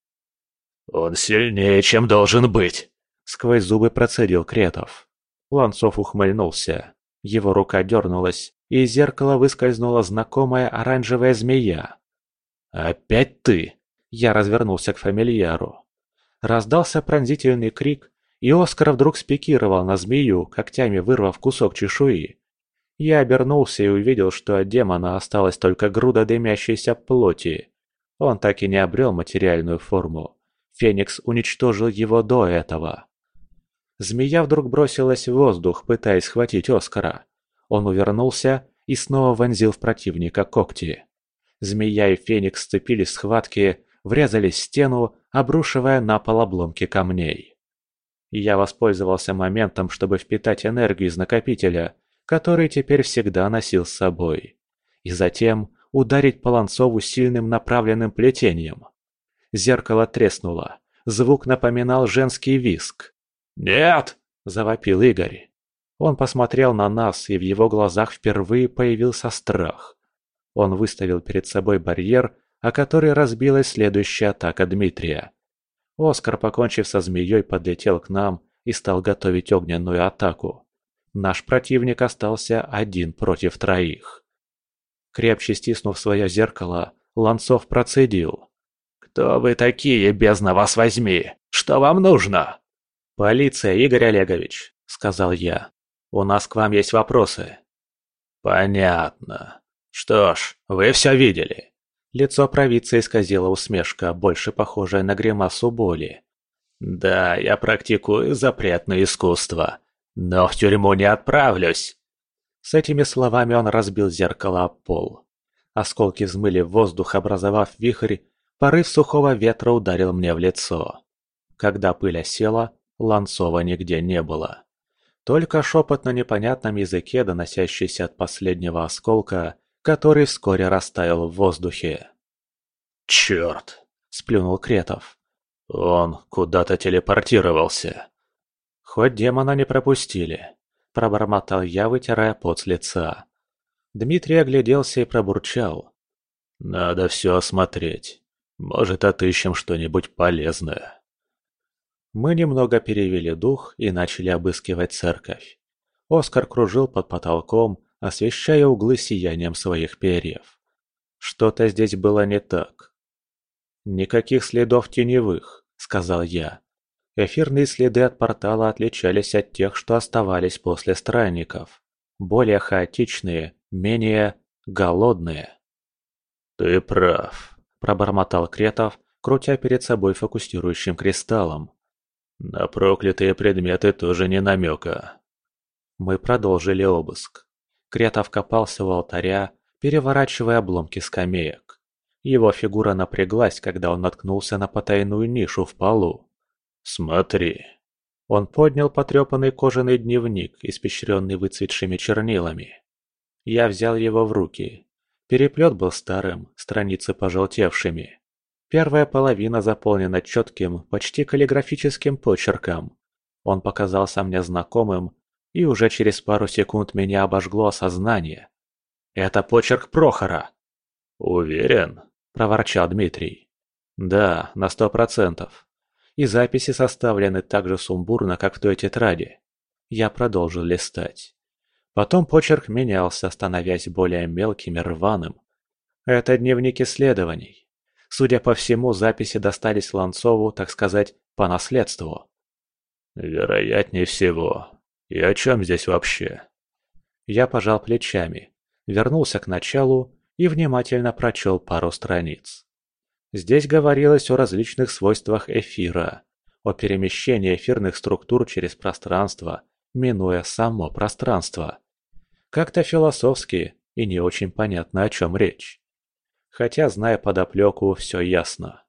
[SPEAKER 2] «Он сильнее, чем должен быть!»
[SPEAKER 1] — сквозь зубы процедил Кретов. Ланцов ухмыльнулся. Его рука дернулась, и из зеркала выскользнула знакомая оранжевая змея. «Опять ты!» Я развернулся к фамильяру. Раздался пронзительный крик, и Оскар вдруг спикировал на змею, когтями вырвав кусок чешуи. Я обернулся и увидел, что от демона осталась только груда дымящейся плоти. Он так и не обрел материальную форму. Феникс уничтожил его до этого. Змея вдруг бросилась в воздух, пытаясь схватить Оскара. Он увернулся и снова вонзил в противника когти. Змея и Феникс сцепились в схватке, врезались в стену, обрушивая на пол обломки камней. Я воспользовался моментом, чтобы впитать энергию из накопителя, который теперь всегда носил с собой. И затем ударить по Ланцову сильным направленным плетением. Зеркало треснуло. Звук напоминал женский виск.
[SPEAKER 2] «Нет!»
[SPEAKER 1] – завопил Игорь. Он посмотрел на нас, и в его глазах впервые появился страх. Он выставил перед собой барьер, о который разбилась следующая атака Дмитрия. Оскар, покончив со змеей, подлетел к нам и стал готовить огненную атаку. Наш противник остался один против троих. Крепче стиснув свое зеркало, Ланцов процедил.
[SPEAKER 2] «Кто вы такие, бездна вас возьми? Что вам нужно?»
[SPEAKER 1] «Полиция, Игорь Олегович», — сказал я. «У нас к вам есть вопросы».
[SPEAKER 2] «Понятно. Что ж, вы все видели».
[SPEAKER 1] Лицо провидца исказило усмешка, больше похожая на гримасу боли.
[SPEAKER 2] «Да, я практикую запретное искусство, но в тюрьму не отправлюсь».
[SPEAKER 1] С этими словами он разбил зеркало об пол. Осколки взмыли в воздух, образовав вихрь, порыв сухого ветра ударил мне в лицо. Когда пыль осела, Ланцова нигде не было. Только шепот на непонятном языке, доносящийся от последнего осколка, который вскоре растаял в воздухе.
[SPEAKER 2] «Черт!» – сплюнул
[SPEAKER 1] Кретов.
[SPEAKER 2] «Он куда-то телепортировался».
[SPEAKER 1] «Хоть демона не пропустили», – пробормотал я, вытирая пот с лица. Дмитрий огляделся и пробурчал.
[SPEAKER 2] «Надо все осмотреть. Может, отыщем что-нибудь полезное».
[SPEAKER 1] Мы немного перевели дух и начали обыскивать церковь. Оскар кружил под потолком, освещая углы сиянием своих перьев. Что-то здесь было не так. «Никаких следов теневых», — сказал я. Эфирные следы от портала отличались от тех, что оставались после странников. Более хаотичные, менее голодные.
[SPEAKER 2] «Ты прав», —
[SPEAKER 1] пробормотал Кретов, крутя перед собой фокусирующим кристаллом.
[SPEAKER 2] На проклятые предметы тоже не намека.
[SPEAKER 1] Мы продолжили обыск. Кретов копался у алтаря, переворачивая обломки скамеек. Его фигура напряглась, когда он наткнулся на потайную нишу в полу.
[SPEAKER 2] «Смотри».
[SPEAKER 1] Он поднял потрепанный кожаный дневник, испещренный выцветшими чернилами. Я взял его в руки. Переплет был старым, страницы пожелтевшими. Первая половина заполнена четким, почти каллиграфическим почерком. Он показался мне знакомым, и уже через пару секунд меня обожгло осознание. «Это почерк Прохора!»
[SPEAKER 2] «Уверен?»
[SPEAKER 1] – проворчал Дмитрий. «Да, на сто процентов. И записи составлены так же сумбурно, как в той тетради. Я продолжил листать. Потом почерк менялся, становясь более мелким и рваным. Это дневник исследований. Судя по всему, записи достались Ланцову, так сказать, по наследству.
[SPEAKER 2] Вероятнее всего. И о чем здесь вообще?
[SPEAKER 1] Я пожал плечами, вернулся к началу и внимательно прочел пару страниц. Здесь говорилось о различных свойствах эфира, о перемещении эфирных структур через пространство, минуя само пространство. Как-то философски и не очень понятно, о чем речь. Хотя, зная подоплеку, все ясно.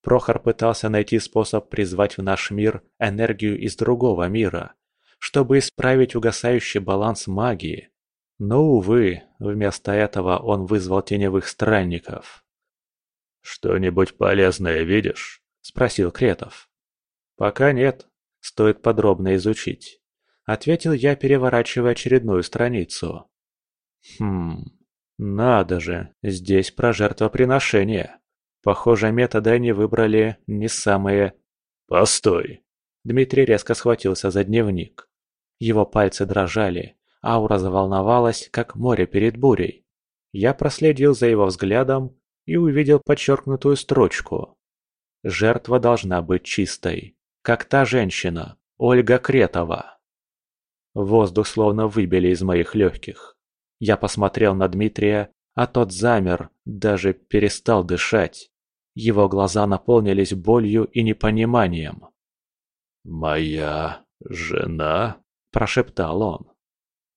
[SPEAKER 1] Прохор пытался найти способ призвать в наш мир энергию из другого мира, чтобы исправить угасающий баланс магии. Но, увы, вместо этого он вызвал теневых странников.
[SPEAKER 2] «Что-нибудь полезное видишь?»
[SPEAKER 1] – спросил Кретов. «Пока нет. Стоит подробно изучить», — ответил я, переворачивая очередную страницу. «Хм, надо же, здесь про жертвоприношение. Похоже, методы они выбрали не самые...» «Постой!» Дмитрий резко схватился за дневник. Его пальцы дрожали, аура заволновалась, как море перед бурей. Я проследил за его взглядом и увидел подчеркнутую строчку. Жертва должна быть чистой, как та женщина, Ольга Кретова. Воздух словно выбили из моих легких. Я посмотрел на Дмитрия, а тот замер, даже перестал дышать. Его глаза наполнились болью и непониманием.
[SPEAKER 2] «Моя жена?»
[SPEAKER 1] – прошептал он.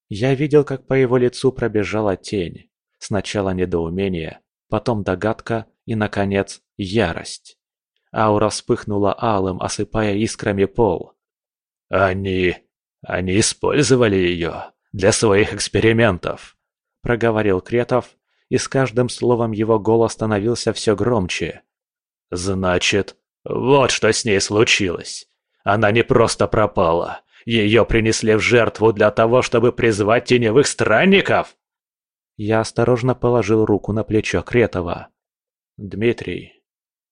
[SPEAKER 1] Я видел, как по его лицу пробежала тень. Сначала недоумение, потом догадка и, наконец, ярость. Аура вспыхнула алым, осыпая искрами пол.
[SPEAKER 2] «Они... они использовали ее для своих экспериментов», — проговорил Кретов, и с каждым словом его голос становился все громче. «Значит, вот что с ней случилось. Она не просто пропала. Ее принесли в жертву для того, чтобы призвать теневых странников?»
[SPEAKER 1] Я осторожно положил руку на плечо Кретова. «Дмитрий,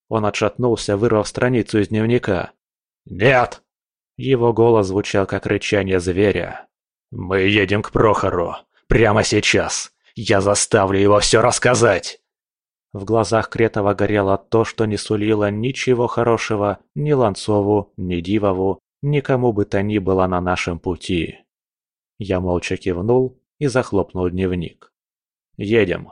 [SPEAKER 1] он отшатнулся, вырвав страницу из дневника.
[SPEAKER 2] «Нет!»
[SPEAKER 1] Его голос звучал, как рычание зверя.
[SPEAKER 2] «Мы едем к Прохору. Прямо сейчас. Я заставлю его все рассказать!»
[SPEAKER 1] В глазах Кретова горело то, что не сулило ничего хорошего ни Ланцову, ни Дивову, никому бы то ни было на нашем пути. Я молча кивнул и захлопнул дневник. «Едем!»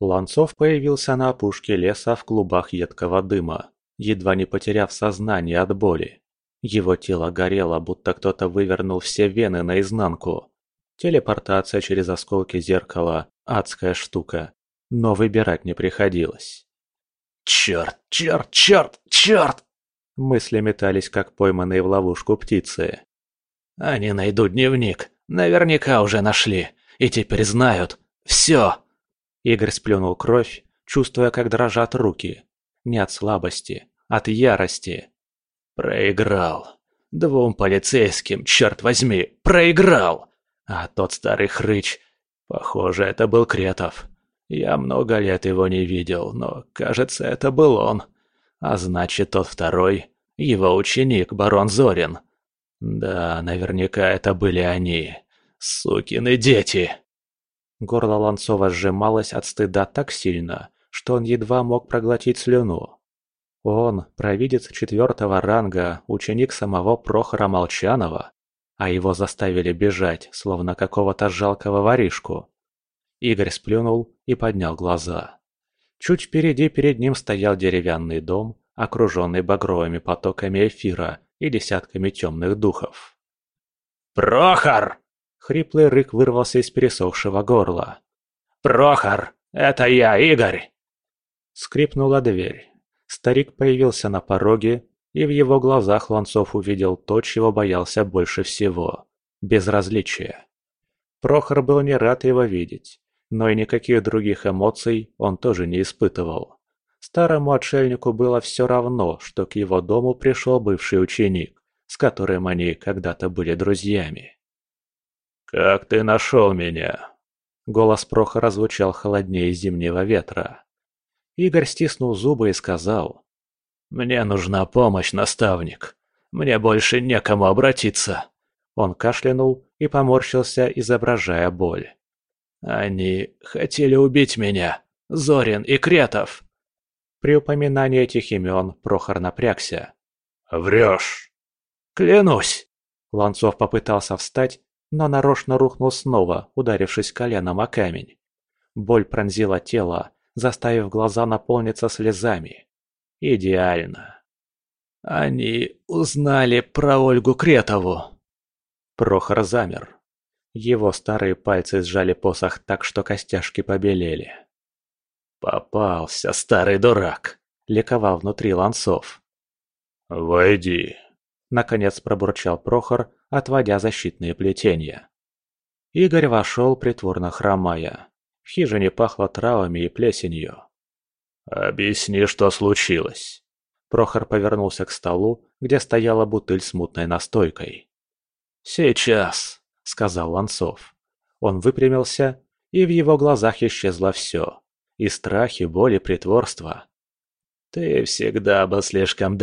[SPEAKER 1] Ланцов появился на опушке леса в клубах едкого дыма, едва не потеряв сознание от боли. Его тело горело, будто кто-то вывернул все вены наизнанку. Телепортация через осколки зеркала – адская штука, но выбирать не приходилось.
[SPEAKER 2] «Черт, черт, черт, черт!»
[SPEAKER 1] Мысли метались, как пойманные в ловушку птицы.
[SPEAKER 2] «Они найдут дневник, наверняка уже нашли, и теперь знают. Все!»
[SPEAKER 1] Игорь сплюнул кровь, чувствуя, как дрожат руки. Не от слабости, от ярости.
[SPEAKER 2] Проиграл. Двум полицейским, черт возьми, проиграл! А тот старый хрыч, похоже, это был Кретов. Я много лет его не видел, но, кажется, это был он. А значит, тот второй, его ученик, барон Зорин. Да, наверняка это были они. Сукины дети.
[SPEAKER 1] Горло Ланцова сжималось от стыда так сильно, что он едва мог проглотить слюну. Он, провидец четвертого ранга, ученик самого Прохора Молчанова, а его заставили бежать, словно какого-то жалкого воришку. Игорь сплюнул и поднял глаза. Чуть впереди перед ним стоял деревянный дом, окруженный багровыми потоками эфира и десятками темных духов.
[SPEAKER 2] «Прохор!»
[SPEAKER 1] Хриплый рык вырвался из пересохшего горла.
[SPEAKER 2] «Прохор, это я, Игорь!»
[SPEAKER 1] Скрипнула дверь. Старик появился на пороге, и в его глазах Ланцов увидел то, чего боялся больше всего – безразличие. Прохор был не рад его видеть, но и никаких других эмоций он тоже не испытывал. Старому отшельнику было все равно, что к его дому пришел бывший ученик, с которым они когда-то были друзьями.
[SPEAKER 2] «Как ты нашел меня?»
[SPEAKER 1] Голос Прохора звучал холоднее зимнего ветра. Игорь стиснул зубы и сказал.
[SPEAKER 2] «Мне нужна помощь, наставник. Мне больше некому обратиться».
[SPEAKER 1] Он кашлянул и поморщился, изображая боль.
[SPEAKER 2] «Они хотели убить меня, Зорин и Кретов».
[SPEAKER 1] При упоминании этих имен Прохор напрягся.
[SPEAKER 2] «Врешь!» «Клянусь!»
[SPEAKER 1] Ланцов попытался встать, но нарочно рухнул снова, ударившись коленом о камень. Боль пронзила тело, заставив глаза наполниться слезами. Идеально.
[SPEAKER 2] Они узнали про Ольгу Кретову.
[SPEAKER 1] Прохор замер. Его старые пальцы сжали посох так, что костяшки побелели.
[SPEAKER 2] «Попался, старый дурак!» — ликовал внутри Ланцов.
[SPEAKER 1] «Войди!» — наконец пробурчал Прохор, отводя защитные плетения. Игорь вошел, притворно хромая. В хижине пахло травами и плесенью.
[SPEAKER 2] «Объясни, что случилось».
[SPEAKER 1] Прохор повернулся к столу, где стояла бутыль с мутной настойкой.
[SPEAKER 2] «Сейчас», — сказал Ланцов. Он выпрямился, и в его глазах исчезло все. И страх, и боль, и притворство. «Ты всегда был слишком